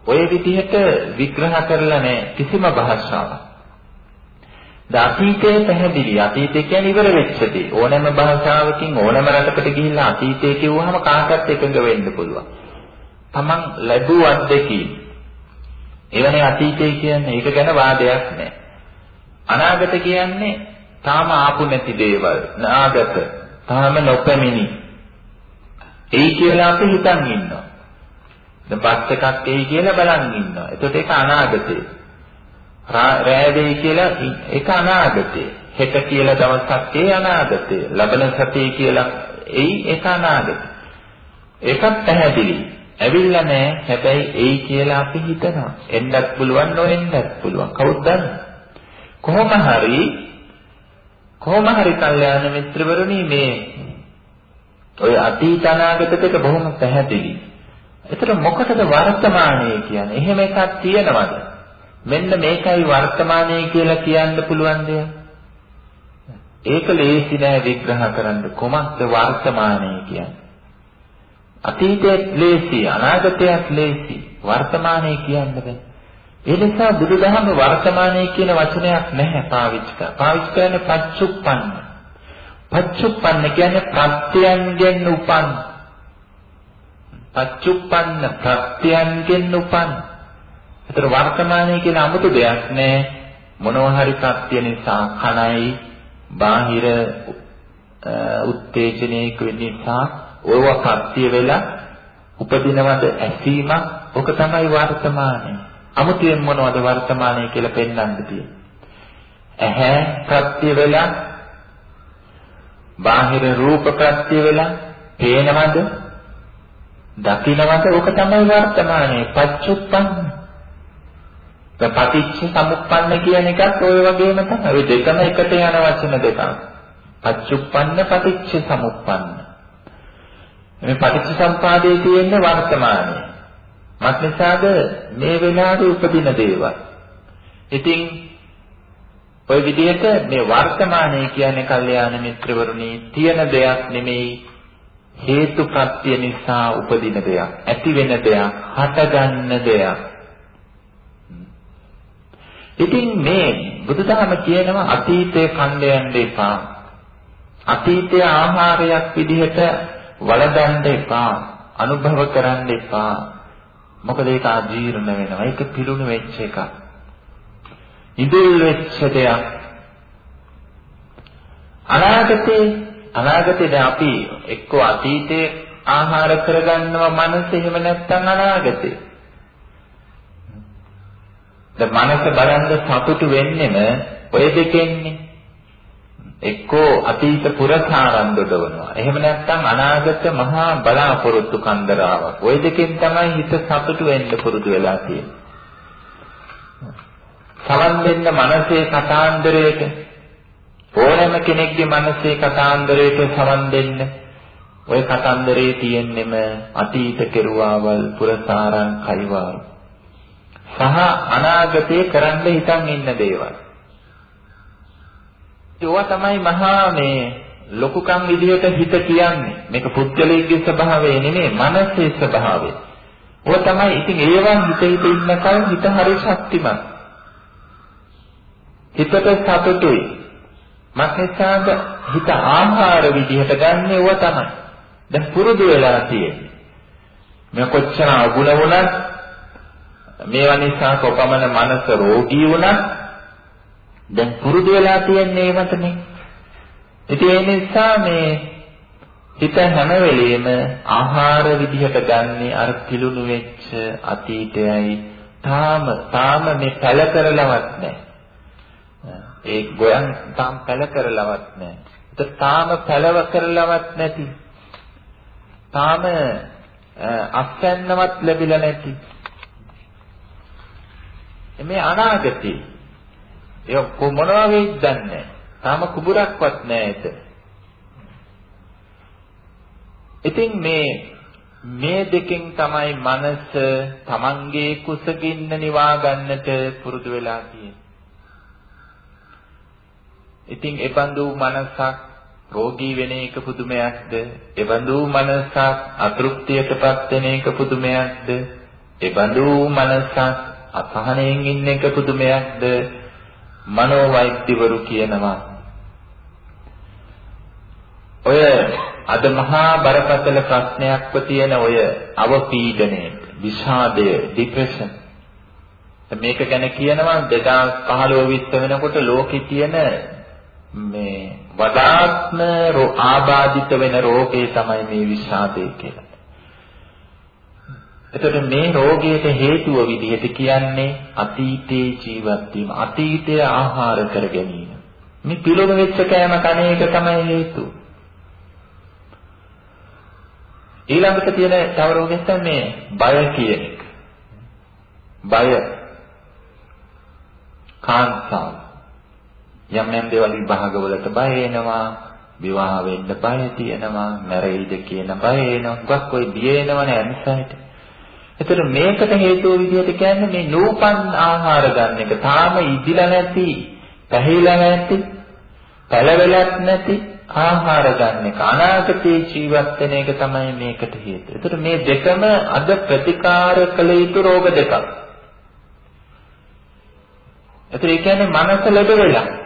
ඔය විදිහට විග්‍රහ කරලා නැහැ කිසිම භාෂාවක්. අතීතයේ පැහැදිලි අතීතය කියන්නේ ඉවර වෙච්ච දේ. ඕනෑම භාෂාවකින් ඕනෑම රටකට ගිහිල්ලා අතීතය කිව්වහම කාටවත් එකඟ වෙන්න පුළුවන්. Taman ලැබුව අත්දැකීම්. එවනේ අතීතය කියන්නේ ඒක ගැන වාදයක් නැහැ. අනාගත කියන්නේ තාම ආපු නැති දේවල්. නාගත තාම නොපැමිණි. එයි කියලා අපි හිතන් ඉන්නවා. දැන් බස් එකක් එයි කියලා බලන් ඉන්නවා. එතකොට ඒක අනාගතේ. රෑ වෙයි කියලා ඒක අනාගතේ. හෙට කියලා දවසක් ඒ අනාගතේ. ලබන සතිය කියලා එයි ඒක අනාගතේ. ඒකත් පැහැදිලි. ඇවිල්ලා නැහැ. හැබැයි එයි කියලා අපි හිතනවා. එන්නත් පුළුවන් නොඑන්නත් පුළුවන්. කවුද දන්නේ? කොහොම හරි කොහොම හරි කල්යාණ මිත්‍රවරුනි මේ ඔය අතීත අනාගත දෙක බොහොම පැහැදිලි. ඒතර මොකටද වර්තමානයේ කියන්නේ? එහෙම එකක් තියෙනවද? මෙන්න මේකයි වර්තමානයේ කියලා කියන්න පුළුවන් දෙයක්. ඒක ලේසි නෑ විග්‍රහ කරන්න. කොමක්ද වර්තමානයේ කියන්නේ? අතීතයත් ලේසි, අනාගතයත් ලේසි. වර්තමානයේ කියන්න බෑ. ඒ නිසා බුදුදහම වර්තමානයේ කියන වචනයක් නැහැ පාවිච්චි කරා. පාවිච්චි කරන්නේ පච්චුප්පන්න. පච්චුප්පන්න කියන්නේ ප්‍රත්‍යයන්ගෙන් උපන්. පච්චුප්පන්න ප්‍රත්‍යයන්ගෙන් උපන්. ඒතර වර්තමානයේ කියන 아무තු දෙයක් නැහැ. මොනවා හරි ප්‍රත්‍ය නිසා කණයි බාහිර උත්තේජනයක නිසා ඕව ප්‍රත්‍ය වෙලා උපදිනවද ඇසීමක් ඔක තමයි වර්තමානය. අමුතියෙන් මොනවද වර්තමානයේ කියලා පෙන්වන්න තියෙන්නේ. ඇහැ ප්‍රත්‍ය වෙලා බාහිර රූප ප්‍රත්‍ය වෙලා පේනවද? දකින්නවද? ඕක තමයි වර්තමානයේ පච්චුප්පන්න. පටිච්ච සමුප්පන්න කියන එකත් ওই වගේම තමයි. ওই දෙකම එකට යන වචන දෙකක්. පච්චුප්පන්න පටිච්ච සමුප්පන්න. මේ පටිච්ච සම්පාදයේ තියෙන වර්තමානයේ මක්නිසාද මේ වෙලාවේ උපදින දේවල්. ඉතින් ওই විදිහට මේ වර්තමානයේ කියන්නේ කල්යාණ මිත්‍රවරුනි තියෙන දෙයක් නෙමෙයි හේතුප්‍රත්‍ය නිසා උපදින දෙයක්, ඇති වෙන දෙයක්, හටගන්න දෙයක්. ඉතින් මේ බුදුදහම කියනවා අතීතයේ කණ්ඩ යන්න එපා. අතීතයේ ආහාරයක් විදිහට වළඳන්න එපා. අනුභව කරන්න එපා. මොකද ඒක ආජීර්ණ වෙනවා. ඒක පිරුණු වෙච්ච එකක්. ඉදිල් වෙච්ච දෙයක්. අනාගතේ අනාගතේ දැන් අපි එක්ක අතීතේ ආහාර කරගන්නවා මනස එහෙම නැත්නම් අනාගතේ. දැන් මනස බලන්න සතුටු වෙන්නෙම ඔය දෙකෙන්නේ. එක්කෝ අතීත පුරකාරන් දොඩවනවා. එහෙම නැත්නම් අනාගත මහා බලාපොරොත්තු කන්දරාවක්. ওই දෙකෙන් තමයි හිත සතුටු වෙන්න පුරුදු වෙලා තියෙන්නේ. සමන් දෙන්න මනසේ කතාන්දරයට ඕනෑම කෙනෙක්ගේ මනසේ කතාන්දරයට සමන් දෙන්න ඔය කතන්දරේ තියෙන්නෙම අතීත කෙරුවාවල් පුරසාරං කයිවාල් සහ අනාගතේ කරන්න හිතන් ඉන්න දේවල් ඒවා තමයි මහා මේ ලොකුකම් විදිහට හිත කියන්නේ. මේක පුද්ගලයේ ස්වභාවය නෙමෙයි, මනසේ ස්වභාවය. ඔය තමයි ඉතින් ඒවා හිත හිත ඉන්නකල් හිත හරි ශක්තිමත්. හිතට සතුටුයි. මක්නිසාද හිත ආහාර විදිහට ගන්න ඒවා තමයි. දැන් පුරුදු වෙලා තියෙන්නේ. මේ කොච්චර අගුණ වුණත් මේවා නිසා කොපමණ මනස රෝගී වුණත් දැන් පුරුදු වෙලා තියෙන්නේ ඒවටනේ. ඉතින් ඒ නිසා මේ හිත හැම වෙලෙම ආහාර විදිහට ගන්නෙ අර පිලුණු වෙච්ච අතීතයයි තාම තාම මේ පැල කරලවත් නැහැ. ඒ ගොයන් තාම පැල කරලවත් නැහැ. ඒක තාම පැලව කරලවත් නැති. තාම අස්වැන්නවත් ලැබිලා නැති. මේ අනාගතේ ඒ කො මොනවා වෙයිද දන්නේ නැහැ. තාම කුඹරක්වත් නැහැ එතන. ඉතින් මේ මේ දෙකෙන් තමයි මනස තමන්ගේ කුසගින්න නිවා ගන්නට පුරුදු වෙලා තියෙන්නේ. ඉතින් එබඳු මනසක් රෝගී වෙන එක පුදුමයක්ද? එබඳු මනසක් අතෘප්තියටපත් වෙන එක පුදුමයක්ද? එබඳු මනසක් අසහනයෙන් ඉන්න එක පුදුමයක්ද? මනෝවෛද්‍යවරු කියනවා ඔය අද මහා බරපතල ප්‍රශ්නයක්ව තියෙන ඔය අවපීඩනය, විෂාදය, ડિප්‍රෙෂන් මේක ගැන කියනවා 2015 20 වෙනකොට ලෝකේ තියෙන මේ වඩාත්ම ආබාධිත වෙන රෝගේ තමයි මේ විෂාදය කියලා. එතකොට මේ රෝගයට හේතුව විදිහට කියන්නේ අතීතයේ ජීවත් වීම, අතීතය ආහාර කර ගැනීම. මේ පිළිවෙල වෙච්ච කෑම කන එක තමයි හේතුව. ඊළඟට තියෙන තව රෝගයක් තමයි බය කියන එක. බය කාන්තාව යම් යම් දේවල් විභාගවලට බය එනවා විවාහ වෙන්න බය තියෙනවා මැරෙයිද කියන බය එනවා ගොක් ඔය බිය එනවනේ අනිසයිට එතකොට මේකට හේතුව විදිහට කියන්නේ මේ නූපන් ආහාර ගන්න එක. තාම ඉදිලා නැති, පැහිලා නැති, පළවෙලක් නැති ආහාර ගන්න එක. අනාගතේ ජීවත් වෙන එක තමයි මේකට හේතුව. එතකොට මේ දෙකම අද ප්‍රතිකාර කළ යුතු රෝග දෙකක්. එතකොට ඒ කියන්නේ මනස ලැබ වෙලා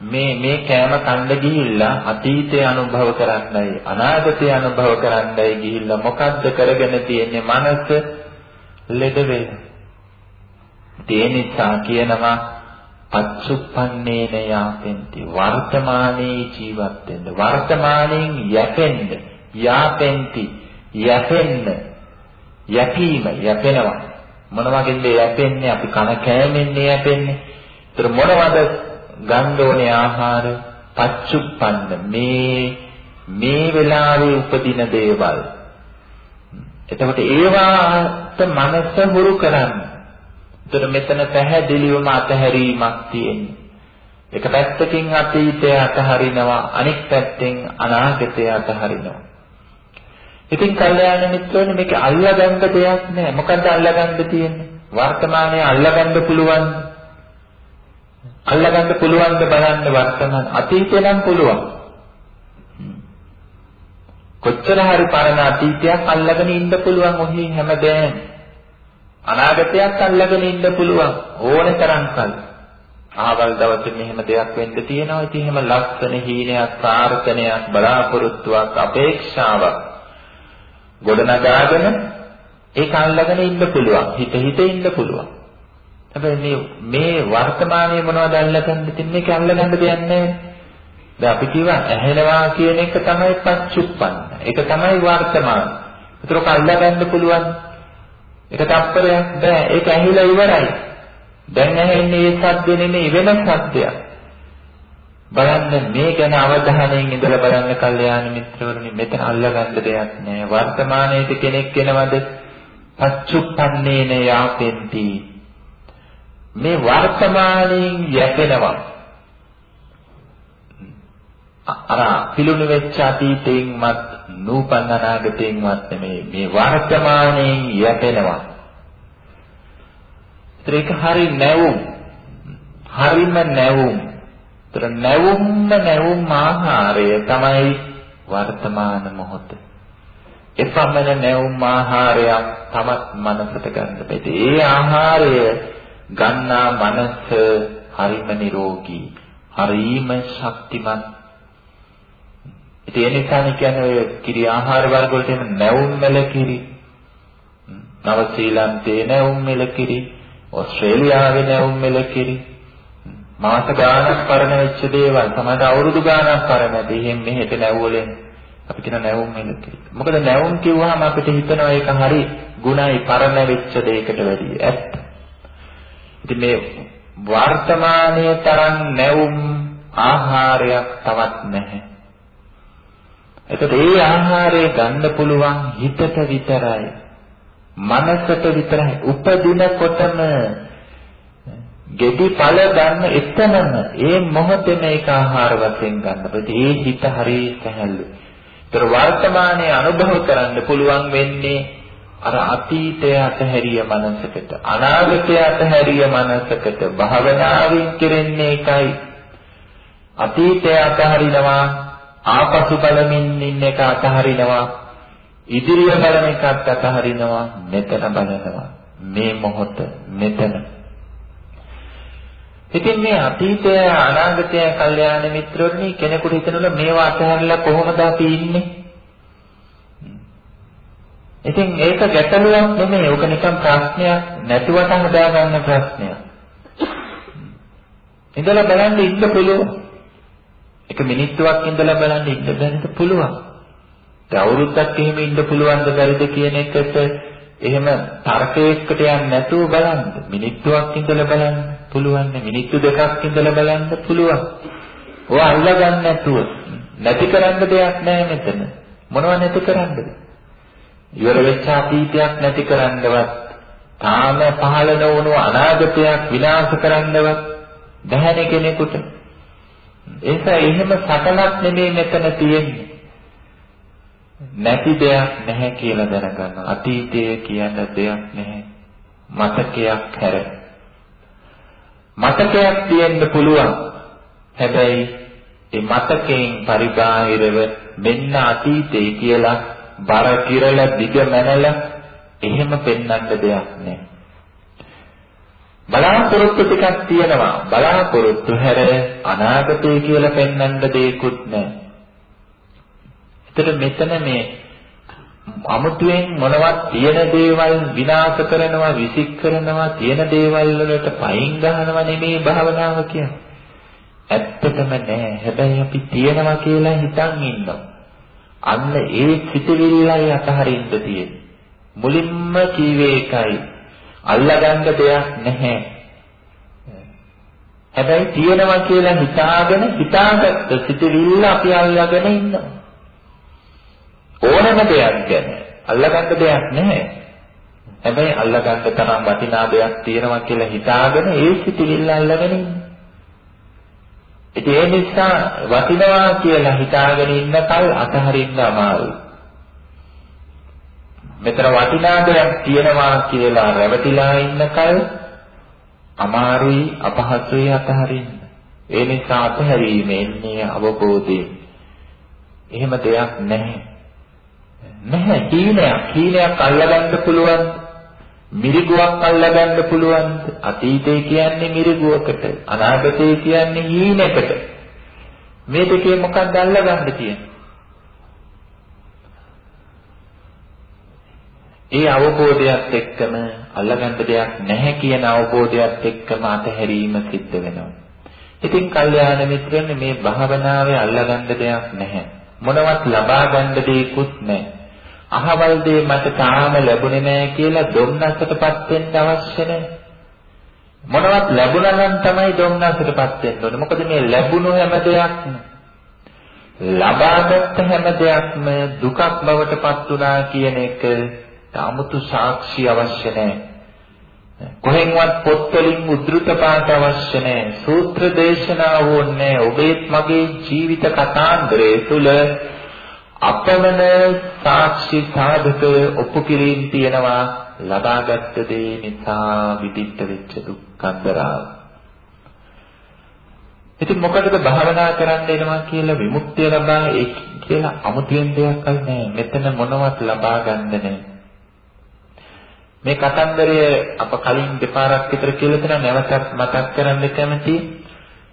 මේ මේ කෑම කන්න ගිහිල්ලා අතීතය අනුභව කරන්නයි අනාගතය අනුභව කරන්නයි ගිහිල්ලා මොකද්ද කරගෙන තියෙන්නේ මනස ලෙඩ වෙන. ඒ නිසා කියනවා පච්චුප්පන්නේන යාපෙන්ති වර්තමානයේ ජීවත් වෙන්න වර්තමානයෙන් යැපෙන්න යාපෙන්ති යැපෙන්න යැපීම යැපෙනවා මොන වගේද යැපෙන්නේ අපි කන කෑමෙන්නේ යැපෙන්නේ. ඒතර මොනවද ගන්න ඕනේ ආහාර පච්චුප්පන්න මේ මේ වෙලාවේ උපදින දේවල් එතකොට ඒවාට මනස හුරු කරන්න. එතකොට මෙතන පැහැදිලිවම අතහැරීමක් තියෙන්නේ. එක පැත්තකින් අතීතය අතහරිනවා අනෙක් පැත්තෙන් අනාගතය අතහරිනවා. ඉතින් කල්යාණ මිත්‍රෝනේ මේක අල්ලගන්න දෙයක් නෑ. මොකද්ද අල්ලගන්න තියෙන්නේ? වර්තමානයේ අල්ලගන්න පුළුවන් අල්ලගන්න පුළුවන් ද බලන්න වර්තමාන අතීතේ නම් පුළුවන්. කොච්චර හරි පරණ අතීතයක් අල්ලගෙන ඉන්න පුළුවන් ඔහි හැමදේම. අනාගතයක් අල්ලගෙන ඉන්න පුළුවන් ඕනේ තරම් කල්. ආවල් දවසේ මෙහෙම දෙයක් වෙන්න තියෙනවා. ඉතින් එහෙම ලක්ෂණ හීනයක්, ප්‍රාර්ථනයක්, බලාපොරොත්තුවක්, අපේක්ෂාවක් ගොඩනගාගෙන ඒක අල්ලගෙන ඉන්න පුළුවන්. හිත හිත ඉන්න පුළුවන්. හැබැයි මේ මේ වර්තමානයේ මොනවද අල්ලගන්න තින්නේ ඒක අල්ලගන්න දෙයක් නැහැ. දැන් අපි කියවා ඇහෙනවා කියන එක තමයි පච්චුප්පන්න. ඒක තමයි වර්තමාන. ඒතර අල්ලගන්න පුළුවන්. ඒක තප්පරයක් බෑ. ඒක ඇහිලා ඉවරයි. දැන් ඇහෙන්නේ ඒ සද්ද නෙමෙයි වෙන සද්දයක්. බලන්න මේ ගැන අවධානයෙන් ඉඳලා බලන්න කල්යාණ මිත්‍රවරුනි මෙතන අල්ලගන්න දෙයක් නෑ වර්තමානයේදී කෙනෙක් වෙනවද පච්චුප්පන්නේන යාපෙන්ති මේ වර්තමානයෙන් යැපෙනවා අර පිළුණු වෙච්ච අතීතයෙන්වත් නූපන් අනාගතයෙන්වත් නෙමෙයි මේ වර්තමානයෙන් යැපෙනවා ඒක හරි නැවුම් හරිම නැවුම් ඒතර නැවුම්ම නැවුම් ආහාරය තමයි වර්තමාන මොහොත. එපමණ නැවුම් ආහාරයක් තමත් මනසට ගන්න බැහැ. ඒ ආහාරය ගන්නා මනස හරිම නිරෝගී, හරිම ශක්තිමත්. ඒ නිසානේ කියන්නේ ඔය කිරි ආහාර වර්ග වලට එන නැවුම් මෙල කිරි. නව ශ්‍රී නැවුම් මෙල කිරි, ඕස්ට්‍රේලියාවේ නැවුම් මෙල කිරි මාස ගාණක් පරණ වෙච්ච දේවල් තමයි අවුරුදු ගාණක් පරණ නැති. එහෙන් මෙහෙට නැවුවලෙන් අපි කියන නැවුම් මෙන්න කියලා. මොකද නැවුම් කිව්වහම අපිට හිතෙනවා ඒක හරි ගුණයි පරණ වෙච්ච දෙයකට වැඩිය. ඇත්ත. ඉතින් මේ වර්තමානයේ තරම් නැවුම් ආහාරයක් තවත් නැහැ. එතකොට ඒ ආහාරය ගන්න පුළුවන් හිතට විතරයි. මනසට විතරයි. උපදිනකොටම ගෙඩි පළ ගන්න එතනම ඒ මොහොතේ මේක ආහාර වශයෙන් ගන්න. ඒ හිත හරිය සැහැල්ලු. ඒතර වර්තමානයේ අනුභව කරන්න පුළුවන් වෙන්නේ අර අතීතය අතහැරිය මනසකට අනාගතය අතහැරිය මනසකට භාවනාවෙන් කෙරෙන්නේ එකයි. අතීතය අතහරිනවා ආපසු බලමින් ඉන්න එක අතහරිනවා ඉදිරිය බලන එකත් අතහරිනවා මෙතන බලනවා. මේ මොහොත මෙතන. ඉතින් මේ අතීතය අනාගතය කල්යාණ මිත්‍රෝනි කෙනෙකුට හිතනවල මේවා අතහැරලා කොහොමද අපි ඉන්නේ? ඉතින් ඒක ගැටලුවක් නෙමෙයි. ඕක නිකන් ප්‍රශ්නයක් නැතුවට හදාගන්න ප්‍රශ්නයක්. ඉඳලා බලන්න ඉන්න පුළුවන්. එක මිනිත්තුවක් ඉඳලා බලන්න ඉන්න බැරිද පුළුවන්. ඒ අවුරුද්දක් එහෙම ඉන්න පුළුවන්ද බැරිද කියන එකට එහෙම තර්කයකට යන්නේ නැතුව බලන්න. මිනිත්තුවක් ඉඳලා බලන්න. පුළුවන් මිනිත්තු දෙකක් ඉඳලා බලන්න පුළුවන්. ඔය අල්ලගන්න නැතුව නැති කරන්න දෙයක් නැහැ මෙතන. මොනව නැති කරන්නද? ඉවර වෙච්ච අතීතයක් නැති කරන්නවත් තාම පහළ නොවුණු අනාගතයක් විනාශ කරන්නවත් බැහැ කෙනෙකුට. ඒක එහෙම සකලක් නෙමෙයි මෙතන තියෙන්නේ. නැති දෙයක් නැහැ කියලා දැනගන්න. අතීතය කියන දෙයක් නැහැ. මතකයක් හැර. මතකයක් තියෙන්න පුළුවන්. හැබැයි ඒ මතකයෙන් පරිබාහිරව මෙන්න අතීතේ කියලා බර කිරල දිග මැනල එහෙම පෙන්වන්න දෙයක් නැහැ. බලාපොරොත්තු ටිකක් තියෙනවා. බලාපොරොත්තු හැර අනාගතය කියලා පෙන්වන්න දෙයක්වත් නැහැ. එතකොට මෙතන මේ අමුතුවෙන් මොනවත් තියෙන දේවල් විනාශ කරනවා විසික් කරනවා තියෙන දේවල් වලට පයින් ගහනවා නෙමේ භාවනාව කියන්නේ. ඇත්තටම නෑ. හැබැයි අපි තියෙනවා කියලා හිතන් ඉන්නවා. අන්න ඒ සිතවිල්ලයි අතහරින්න තියෙන්නේ. මුලින්ම කීවේ එකයි. අල්ලගන්න දෙයක් නැහැ. හැබැයි තියෙනවා කියලා හිතාගෙන හිතාගත්ත සිතවිල්ල අපි අල්ලගෙන ඉන්නවා. ඕනම දෙයක් ගැන අල්ලගන්න දෙයක් නැහැ. හැබැයි අල්ලගන්න තරම් වටිනා දෙයක් තියෙනවා කියලා හිතාගෙන ඒ සිතිවිල්ල අල්ලගෙන ඉන්නේ. ඉතින් ඒ නිසා වටිනවා කියලා හිතාගෙන ඉන්න කල් අතහරින්න අමාරුයි. මෙතන වටිනා දෙයක් තියෙනවා කියලා රැවටිලා ඉන්න කල් අමාරුයි අපහසුයි අතහරින්න. ඒ නිසා අතහැරීමෙන්නේ අවබෝධයෙන්. එහෙම දෙයක් නැහැ. නැහැ හීනයක්. හීනයක් අල්ලගන්න පුළුවන්. මිරිගුවක් අල්ලගන්න පුළුවන්. අතීතේ කියන්නේ මිරිගුවකට, අනාගතේ කියන්නේ හීනකට. මේ දෙකේ මොකක්ද අල්ලගන්න තියෙන්නේ? ඒ අවබෝධයත් එක්කම අල්ලගන්න දෙයක් නැහැ කියන අවබෝධයත් එක්කම අතහැරීම සිද්ධ වෙනවා. ඉතින් කල්යාණ මිත්‍රයනි මේ භාවනාවේ අල්ලගන්න දෙයක් නැහැ. මොනවත් ලබා ගන්න දෙයක්වත් නැහැ. අහවල් දේ මට තාම ලැබුණේ නැහැ කියලා දුම්නසටපත් වෙන්න අවශ්‍ය නැහැ. මොනවත් ලැබුණා නම් තමයි දුම්නසටපත් වෙන්න ඕනේ. මොකද මේ ලැබුණු හැම දෙයක්ම ලබාගත් හැම දෙයක්ම දුකක් බවට පත් වුණා කියන එක 아무තු සාක්ෂි අවශ්‍ය නැහැ. කොහෙන්වත් පොත්වලින් උද්දෘත පාඨ අවශ්‍ය නැහැ. සූත්‍ර දේශනා ඕනේ ඔබේත් මගේ ජීවිත කතාන්දරය තුල අපමණ සාක්ෂි සාධක ඔප්පු කිරීම තියෙනවා ලබාගත් දේ නිසා විදිට වෙච්ච දුක්ඛන්දරාව. ඉතින් මොකටද භාවනා කරන්න එනවා කියලා විමුක්තිය ලබා ඒ කියලා අමුතුවෙන් දෙයක් නැහැ. මෙතන මොනවත් ලබා ගන්න නැහැ. මේ කතන්දරය අප කලින් දෙපාරක් විතර කියලා තියෙනවා නැවතත් මතක් කරන්න කැමතියි.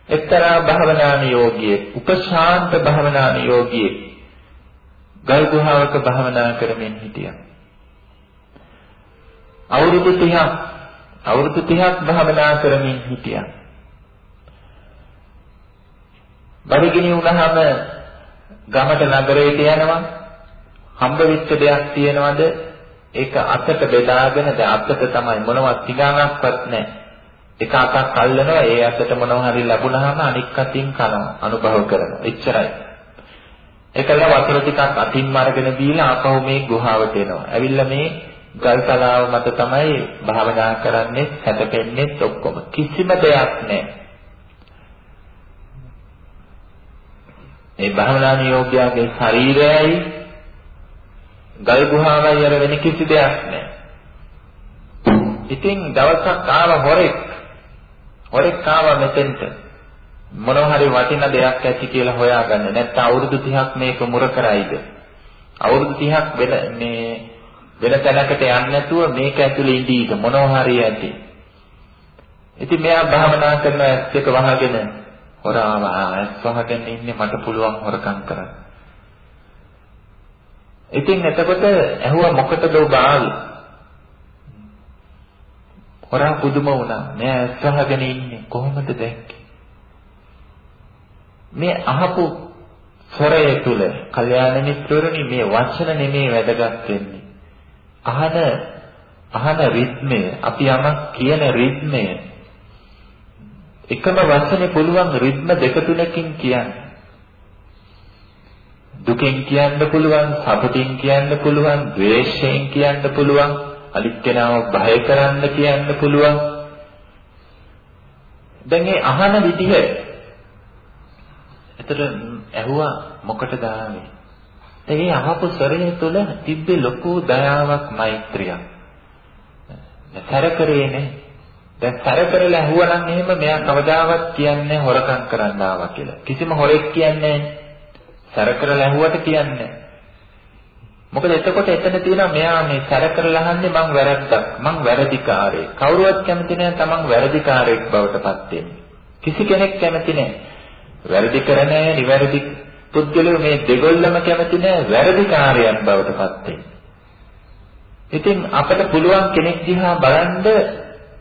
එක්තරා භාවනානියෝගියෙ උපශාන්ත භාවනානියෝගියෙ ගල් ගුහාවක භාවනා කරමින් හිටියා. අවුරුදු 30ක් අවුරුදු 30ක් භාවනා කරමින් හිටියා. බඩගිනි වුණාම ගමට නගරයට යනවා. හම්බ වෙච්ච දෙයක් තියෙනවද? ඒක අතට බෙදාගෙන දැන් අතට තමයි මොනවත් තිගානක්වත් නැහැ. එක අතක් අල්ලනවා ඒ අතට මොනවා හරි ලැබුණාම අනික් අතින් කනවා අනුභව කරනවා. එච්චරයි. ඒකල වතුර ටිකක් අතින් අරගෙන දීලා ආපහු මේ ගුහාවට එනවා. ඇවිල්ලා මේ ගල් තලාව මත තමයි භාවනා කරන්නේ, හැතපෙන්නේ ඔක්කොම. කිසිම දෙයක් නැහැ. මේ භාවනා නියෝග්‍යයේ ශරීරයයි ගල් ගුහාවයි අර වෙන කිසි දෙයක් නැහැ. ඉතින් දවසක් ආව හොරෙක් හොරෙක් ආව මෙතෙන්ට මොනවා හරි වටින දෙයක් ඇති කියලා හොයාගන්න. නැත්නම් අවුරුදු 30ක් මේක මුර කරයිද? අවුරුදු 30ක් වෙන මේ වෙන තැනකට යන්නේ නැතුව මේක ඇතුලේ ඉඳීද මොනවා හරි ඇති. ඉතින් මෙයා භාවනා කරන ඇස් එක වහගෙන හොරාව ඇස් වහගෙන ඉන්නේ මට පුළුවන් හොරකම් කරන්න. ඉතින් එතකොට ඇහුවා මොකටද ඔබ ආවේ? හොරා පුදුම වුණා. මෙයා ඇස් වහගෙන ඉන්නේ කොහොමද දැක්කේ? මේ අහපු ස්වරය තුල කල්යාණ මිත්‍රවරුනි මේ වචන නෙමේ වැදගත් වෙන්නේ. අහන අහන රිද්මය අපි යමක් කියන රිද්මය එකම වචනේ පුළුවන් රිද්ම දෙක තුනකින් කියන්න. දුකෙන් කියන්න පුළුවන්, සතුටින් කියන්න පුළුවන්, ද්වේෂයෙන් කියන්න පුළුවන්, අනිත් කෙනාව බය කරන්න කියන්න පුළුවන්. දැන් මේ අහන විදිහ එතකොට ඇහුවා මොකටද ආවේ? ඒ අහපු ස්වරය තුළ තිබ්බේ ලොකු දයාවක් මෛත්‍රියක්. තර කරේ නේ. දැන් තර කරලා ඇහුවනම් එහෙම මෙයා කවදාවත් කියන්නේ හොරකම් කරන්න ආවා කියලා. කිසිම හොරෙක් කියන්නේ නැහැ. තර කරලා ඇහුවට කියන්නේ මොකද එතකොට එතන තියෙනවා මෙයා මේ සැර කරලා අහන්නේ මං වැරද්දක් මං වැරදිකාරයෙක් කවුරුවත් කැමති නැහැ තමන් වැරදිකාරයෙක් බවට පත් වෙන්න කිසි කෙනෙක් කැමති නැහැ වැරදි කරන අය නිවැරදි පුද්ගලයෝ මේ දෙගොල්ලම කැමති නෑ වැරදිකාරයන් බවට පත් වෙන්න. ඉතින් අපිට පුළුවන් කෙනෙක් දිහා බලන්ද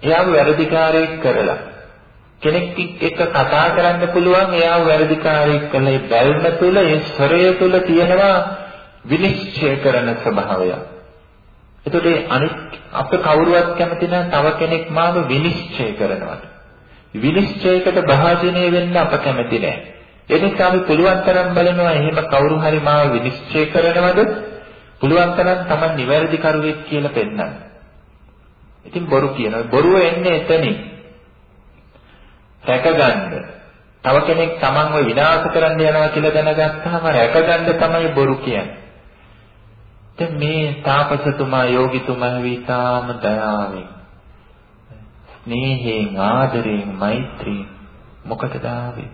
එයාව වැරදිකාරයෙක් කරලා කෙනෙක් එක්ක කතා කරන්න පුළුවන් එයාව වැරදිකාරයෙක් කරලා ඒ බැල්ම තුළ ඒ ස්වරය තුළ තියෙනවා විනිශ්චය කරන ස්වභාවය. එතකොට අනිත් අප කවුරුවත් කැමති නැහැ තව කෙනෙක් මාව විනිශ්චය කරනවට. විනිශ්චයකට භාජනය වෙන්න අප කැමති නැහැ. ඒ නිසා අපි පුළුවන් තරම් බලනවා එහෙම කවුරු හරි මාව විනිශ්චය කරනවද? පුළුවන් තරම් Taman නිවැරදි කරුවෙක් කියලා පෙන්නන්න. ඉතින් බොරු කියනවා. බොරුව එන්නේ එතනින්. රැකගන්න. තව කෙනෙක් Tamanව විනාශ කරන්න යනවා කියලා දැනගත්තාම රැකගන්න තමයි බොරු කියන්නේ. දැන් මේ තාපසතුමා යෝගිතුමා විතාම දයාවෙන් ස්නේහයෙන් ආදරයෙන් මෛත්‍රියෙන් මොකටද ආවේ?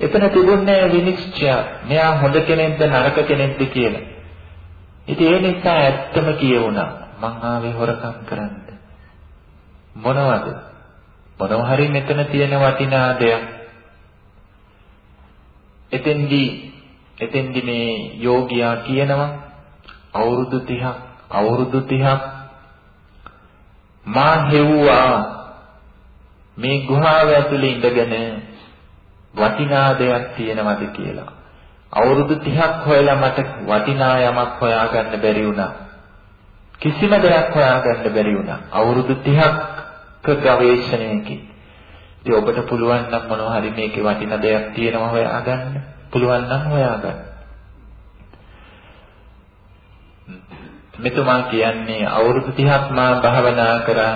එතන තිබුණේ විනිශ්චය. මෙයා හොඳ කෙනෙක්ද නරක කෙනෙක්ද කියලා. ඉතින් ඒ නිසා ඇත්තම කියවුණා. මං ආවේ හොරකම් කරන්න. මොනවද? මොනව හරි මෙතන තියෙන වටිනා දෙයක්. එතෙන්දී එතෙන්දී මේ යෝගියා කියනවා අවුරුදු 30ක් අවුරුදු 30ක් මා හෙව්වා මේ ගුහාව ඇතුලේ ඉඳගෙන වටිනා දෙයක් තියෙනවද කියලා. අවුරුදු 30ක් හොයලා මට වටිනා යමක් හොයාගන්න බැරි වුණා. කිසිම දෙයක් හොයාගන්න බැරි වුණා. අවුරුදු 30ක ගවේෂණයකින්. ඉතින් ඔබට පුළුවන් නම් මොනවා හරි මේකේ වටිනා දෙයක් තියෙනවා හොයාගන්න. පුළුවන් නම් හොයාගන්න. මෙතුමා කියන්නේ අවුරුදු 30ක් මා භාවනා කරා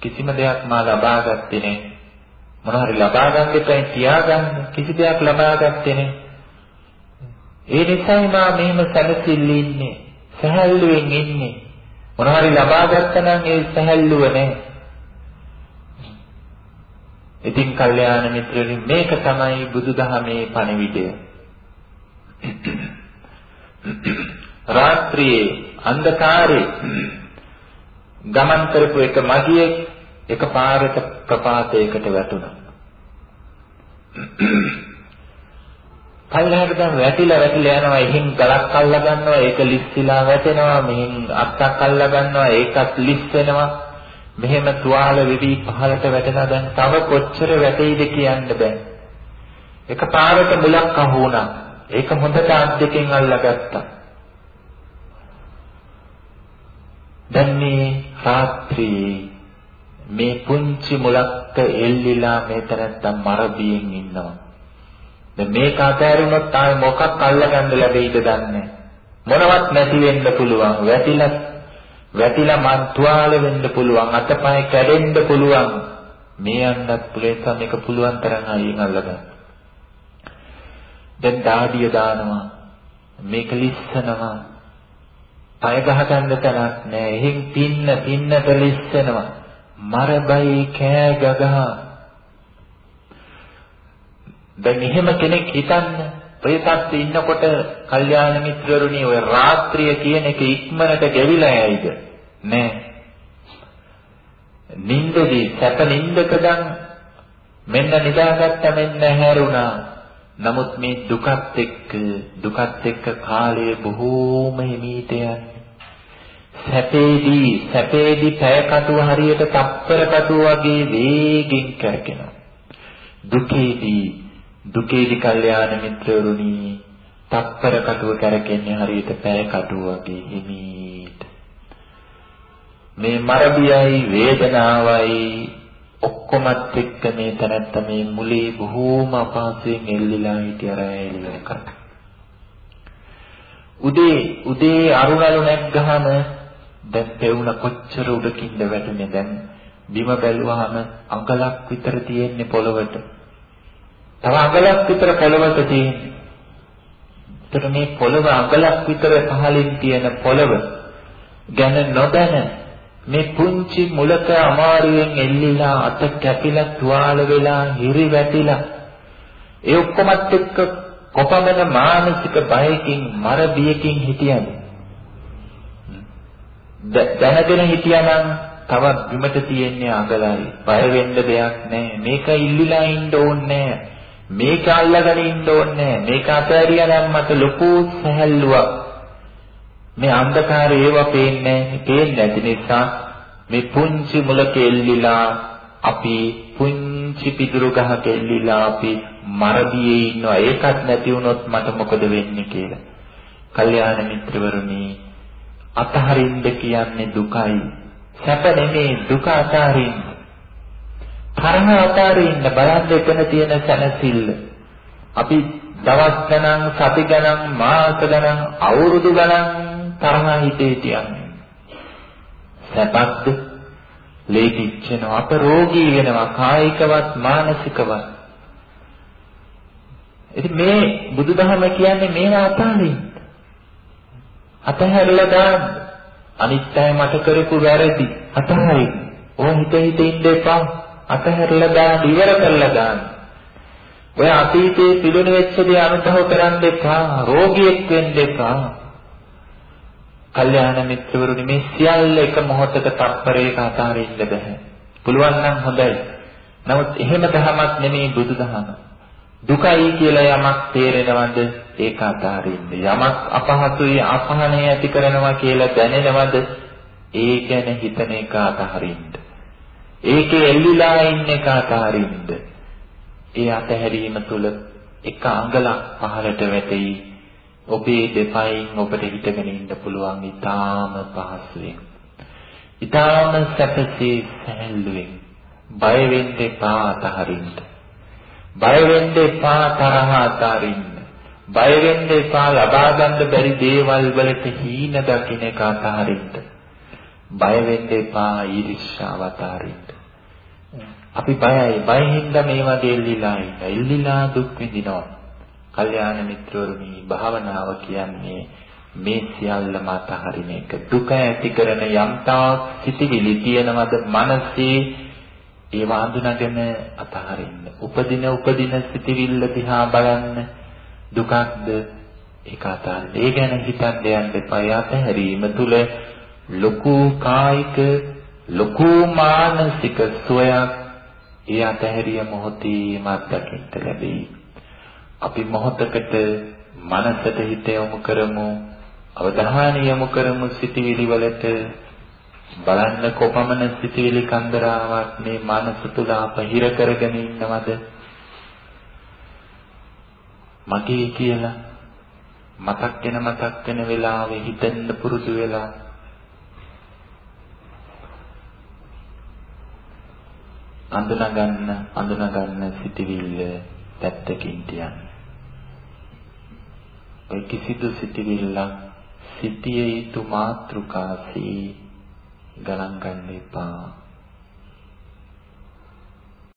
කිසිම දෙයක් මා ලබා ගත්තේ නැහැ. මොනවා හරි ලබා ගන්න දෙපැයි තියාගන්න කිසි දෙයක් ලබා ගත්තේ නැහැ. ඒ නිසායි මා මෙහෙම සැලසිල්ලේ ඉන්නේ. සහැල්ලුවෙන් ඉන්නේ. මොනවා හරි ලබා ගත්තා නම් ඒ සහැල්ලුව නැහැ. ඉතින් කල්යාණ මිත්‍රයනි මේක තමයි බුදුදහමේ පණිවිඩය. රාත්‍රියේ අන්ධකාරේ ගමන් කරපු එක මගියෙක් එක පාරක ප්‍රපාතයකට වැටුණා. පල්ලෙහාට දැන් වැටිලා වැටිලා යනවා. එහෙන් ගලක් අල්ලා ගන්නවා. ඒක ලිස්සිලා වැටෙනවා. මෙහෙන් අත්තක් අල්ලා ගන්නවා. ඒකත් ලිස් වෙනවා මෙහෙම තුවාල වෙවි පහලට වැටෙනවා. දැන් තව කොච්චර වැටෙයිද කියන්න බෑ. එක පාරක මුලක් අහු වුණා ඒක හොඳට අත් දෙකෙන් අල්ලාගත්තා දැන් මේ රාත්‍රියේ මේ පුංචි මුලක්ක එල්ලිලා මේ තරත්තා මරබියෙන් ඉන්නවා. දැන් මේක අතහැරුණොත් ආයේ මොකක් අල්ලගන්න ලැබෙයිද දන්නේ මොනවත් නැති වෙන්න පුළුවන්. වැටිලා වැටිලා මන් තුවාල වෙන්න පුළුවන්. අතපය කැඩෙන්න පුළුවන්. මේ යන්නත් පුළුවන් මේක පුළුවන් තරම් අයින් අල්ලගන්න. දැන් දාඩිය දානවා. මේක ලිස්සනවා. පය ගහ ගන්න තැනක් නෑ. එහෙන් පින්න පින්නට ලිස්සනවා. මරබයි කෑ ගගහ. දැන් එහෙම කෙනෙක් හිතන්න ප්‍රේතත් ඉන්නකොට කල්යාණ මිත්‍රරුනි ඔය රාත්‍රිය කියන එක ඉක්මනට ගෙවිලා යයිද? නෑ. නින්දදී සැප නින්දකදන් මෙන්න නිදාගත්ත මෙන්න හැරුණා. නමුත් මේ දුකත් එක්ක දුකත් එක්ක කාලය බොහෝම හිමීට යන්නේ. සැපේදී සැපේදී පැය කටුව හරියට තප්පර කටුව වගේ වේගෙන් කරකිනවා. දුකේදී දුකේදී කල්යාණ මිත්‍රවරුනි තප්පර කටුව කරකෙන්නේ හරියට පැය කටුව වගේ හිමීට. මේ මරබියයි වේදනාවයි ඔක්කොමත් එක්ක මේ තැනත්ත මේ මුලේ බොහෝම අපහසුයෙන් එල්ලිලා හිටිය රැයිලක. උදේ උදේ අරුණලු නැග්ගහම දැන් පෙවුන කොච්චර උඩකින්ද වැටුනේ දැන් බිම බැලුවාම අඟලක් විතර තියෙන්නේ පොළවට. තව අඟලක් විතර පොළවට තියෙන්නේ. ඒතර මේ පොළව අඟලක් විතර පහළින් තියෙන පොළව ගැන නොදැන මේ පුංචි මුලක අමාරුවෙන් එල්ලිලා අත කැපිලා තුවාල වෙලා හිරි වැටිලා ඒ ඔක්කොමත් එක්ක කොපමණ මානසික බයකින් මර බියකින් හිටියද? දැනගෙන හිටියානම් තවත් බිමට තියෙන්නේ අඟලයි. බය වෙන්න දෙයක් නැහැ මේක ඉල්ලිලා ඉන්න ඕනේ මේක අල්ලගෙන ඉන්න ඕනේ මේක අතහැරියා නම් මට ලොකු සැහැල්ලුවක්. මේ අන්ධකාරය ඒව පේන්නේ පේන්නේ නැති නිසා මේ පුංචි මුලක එල්ලිලා අපි පුංචි පිදුරු ගහක එල්ලිලා අපි මරදියේ ඉන්නවා ඒකත් නැති වුණොත් මට මොකද වෙන්නේ කියලා. කල්යාණ මිත්‍රවරුනි අතහරින්න කියන්නේ දුකයි. සැප නෙමේ දුක අතහරින්න. තරහ අතහරින්න බලන්න එතන තියෙන සැනසෙල්ල. අපි දවස් ගණන්, සති ගණන්, මාස ගණන්, අවුරුදු ගණන් තරහ හිතේ තියන්නේ. සැපක්ද? ලේකිච්චෙනවා අප රෝගී වෙනවා කායිකවත් මානසිකවත්. ඉතින් මේ බුදුදහම කියන්නේ මේවා අතහරින්න. අතහැරලා දාන්න. අනිත් අය මට කරපු වැරදි අතහරින්න. ඕ හිත හිත ඉන්න එපා. අතහැරලා දාන්න ඉවර කරලා දාන්න. ඔය අතීතයේ පිළිණු වෙච්ච දේ අනුභව කරන්න එපා. රෝගියෙක් වෙන්න එපා. කල්යාණ මිත්‍රවරුනි මේ සියල්ල එක මොහොතක තප්පරයක අතාරින්න බෑ. පුළුවන් නම් හොඳයි. නමුත් එහෙම දහමක් නෙමෙයි බුදුදහම. දුකයි කියලා යමක් තේරෙනවද ඒක අතාරින්න. යමක් අපහසුයි අපහණය ඇති කරනවා කියලා දැනෙනවද ඒ ගැන හිතන එක අතහරින්න. ඒකේ එල්ලිලා ඉන්න එක අතහරින්න. ඒ අතහැරීම තුළ එක අඟලක් පහළට වැටෙයි. ඔබේ දෙපයින් ඔබට හිටගෙන ඉන්න පුළුවන් ඊටාම පහසුවෙන්. ඊටාම සැපසේ සැහැල්ලුවෙන්. බය වෙන්න එපා අතහරින්න. බය වෙන්න එපා තරහ අතහරින්න. බය වෙන්න එපා ලබා ගන්න බැරි දේවල් වලට හීන දකින්න එක අතහරින්න. බය වෙන්න එපා ඊර්ෂ්‍යාව අතහරින්න. අපි බයයි බයින්ද මේ වගේ එල්ලිලා ඉන්න. එල්ලිලා දුක් විඳිනවා. කල්යාණ මිත්‍රවරුනි භාවනාව කියන්නේ මේ සියල්ලම අතහරින එක. දුක ඇති කරන යම්තාක් සිටිවිලි තියෙනවද මනසේ ඒව හඳුනාගෙන අතහරින්න. උපදින උපදින සිටිවිල්ල දිහා බලන්න දුකක්ද ඒක අතහරින්න. ඒ ගැන හිතන්න යන්න එපා. අතහැරීම තුල ලොකු කායික ලොකු මානසික සුවයක් ඒ අතහැරිය මොහොතේම අත්දකින්න ලැබෙයි. අපි මොහොතකට මනසට හිත යොමු කරමු අවධානය යොමු කරමු සිටිවිලි වලට. බලන්න කොපමණ සිටිවිලි කන්දරාවක් මේ මනස තුල අප හිර කරගෙන ඉන්නවද? මගේ කියලා මතක් වෙන මතක් වෙන වෙලාවෙ හිතෙන්න පුරුදු වෙලා. අඳුනගන්න අඳුනගන්න සිටිවිල්ල පැත්තකින් තියන්න. ඔය කිසිදු සිටිවිල්ලක් සිටියේ යුතු මාත්‍රකාසී ගණන් ගන්න එපා.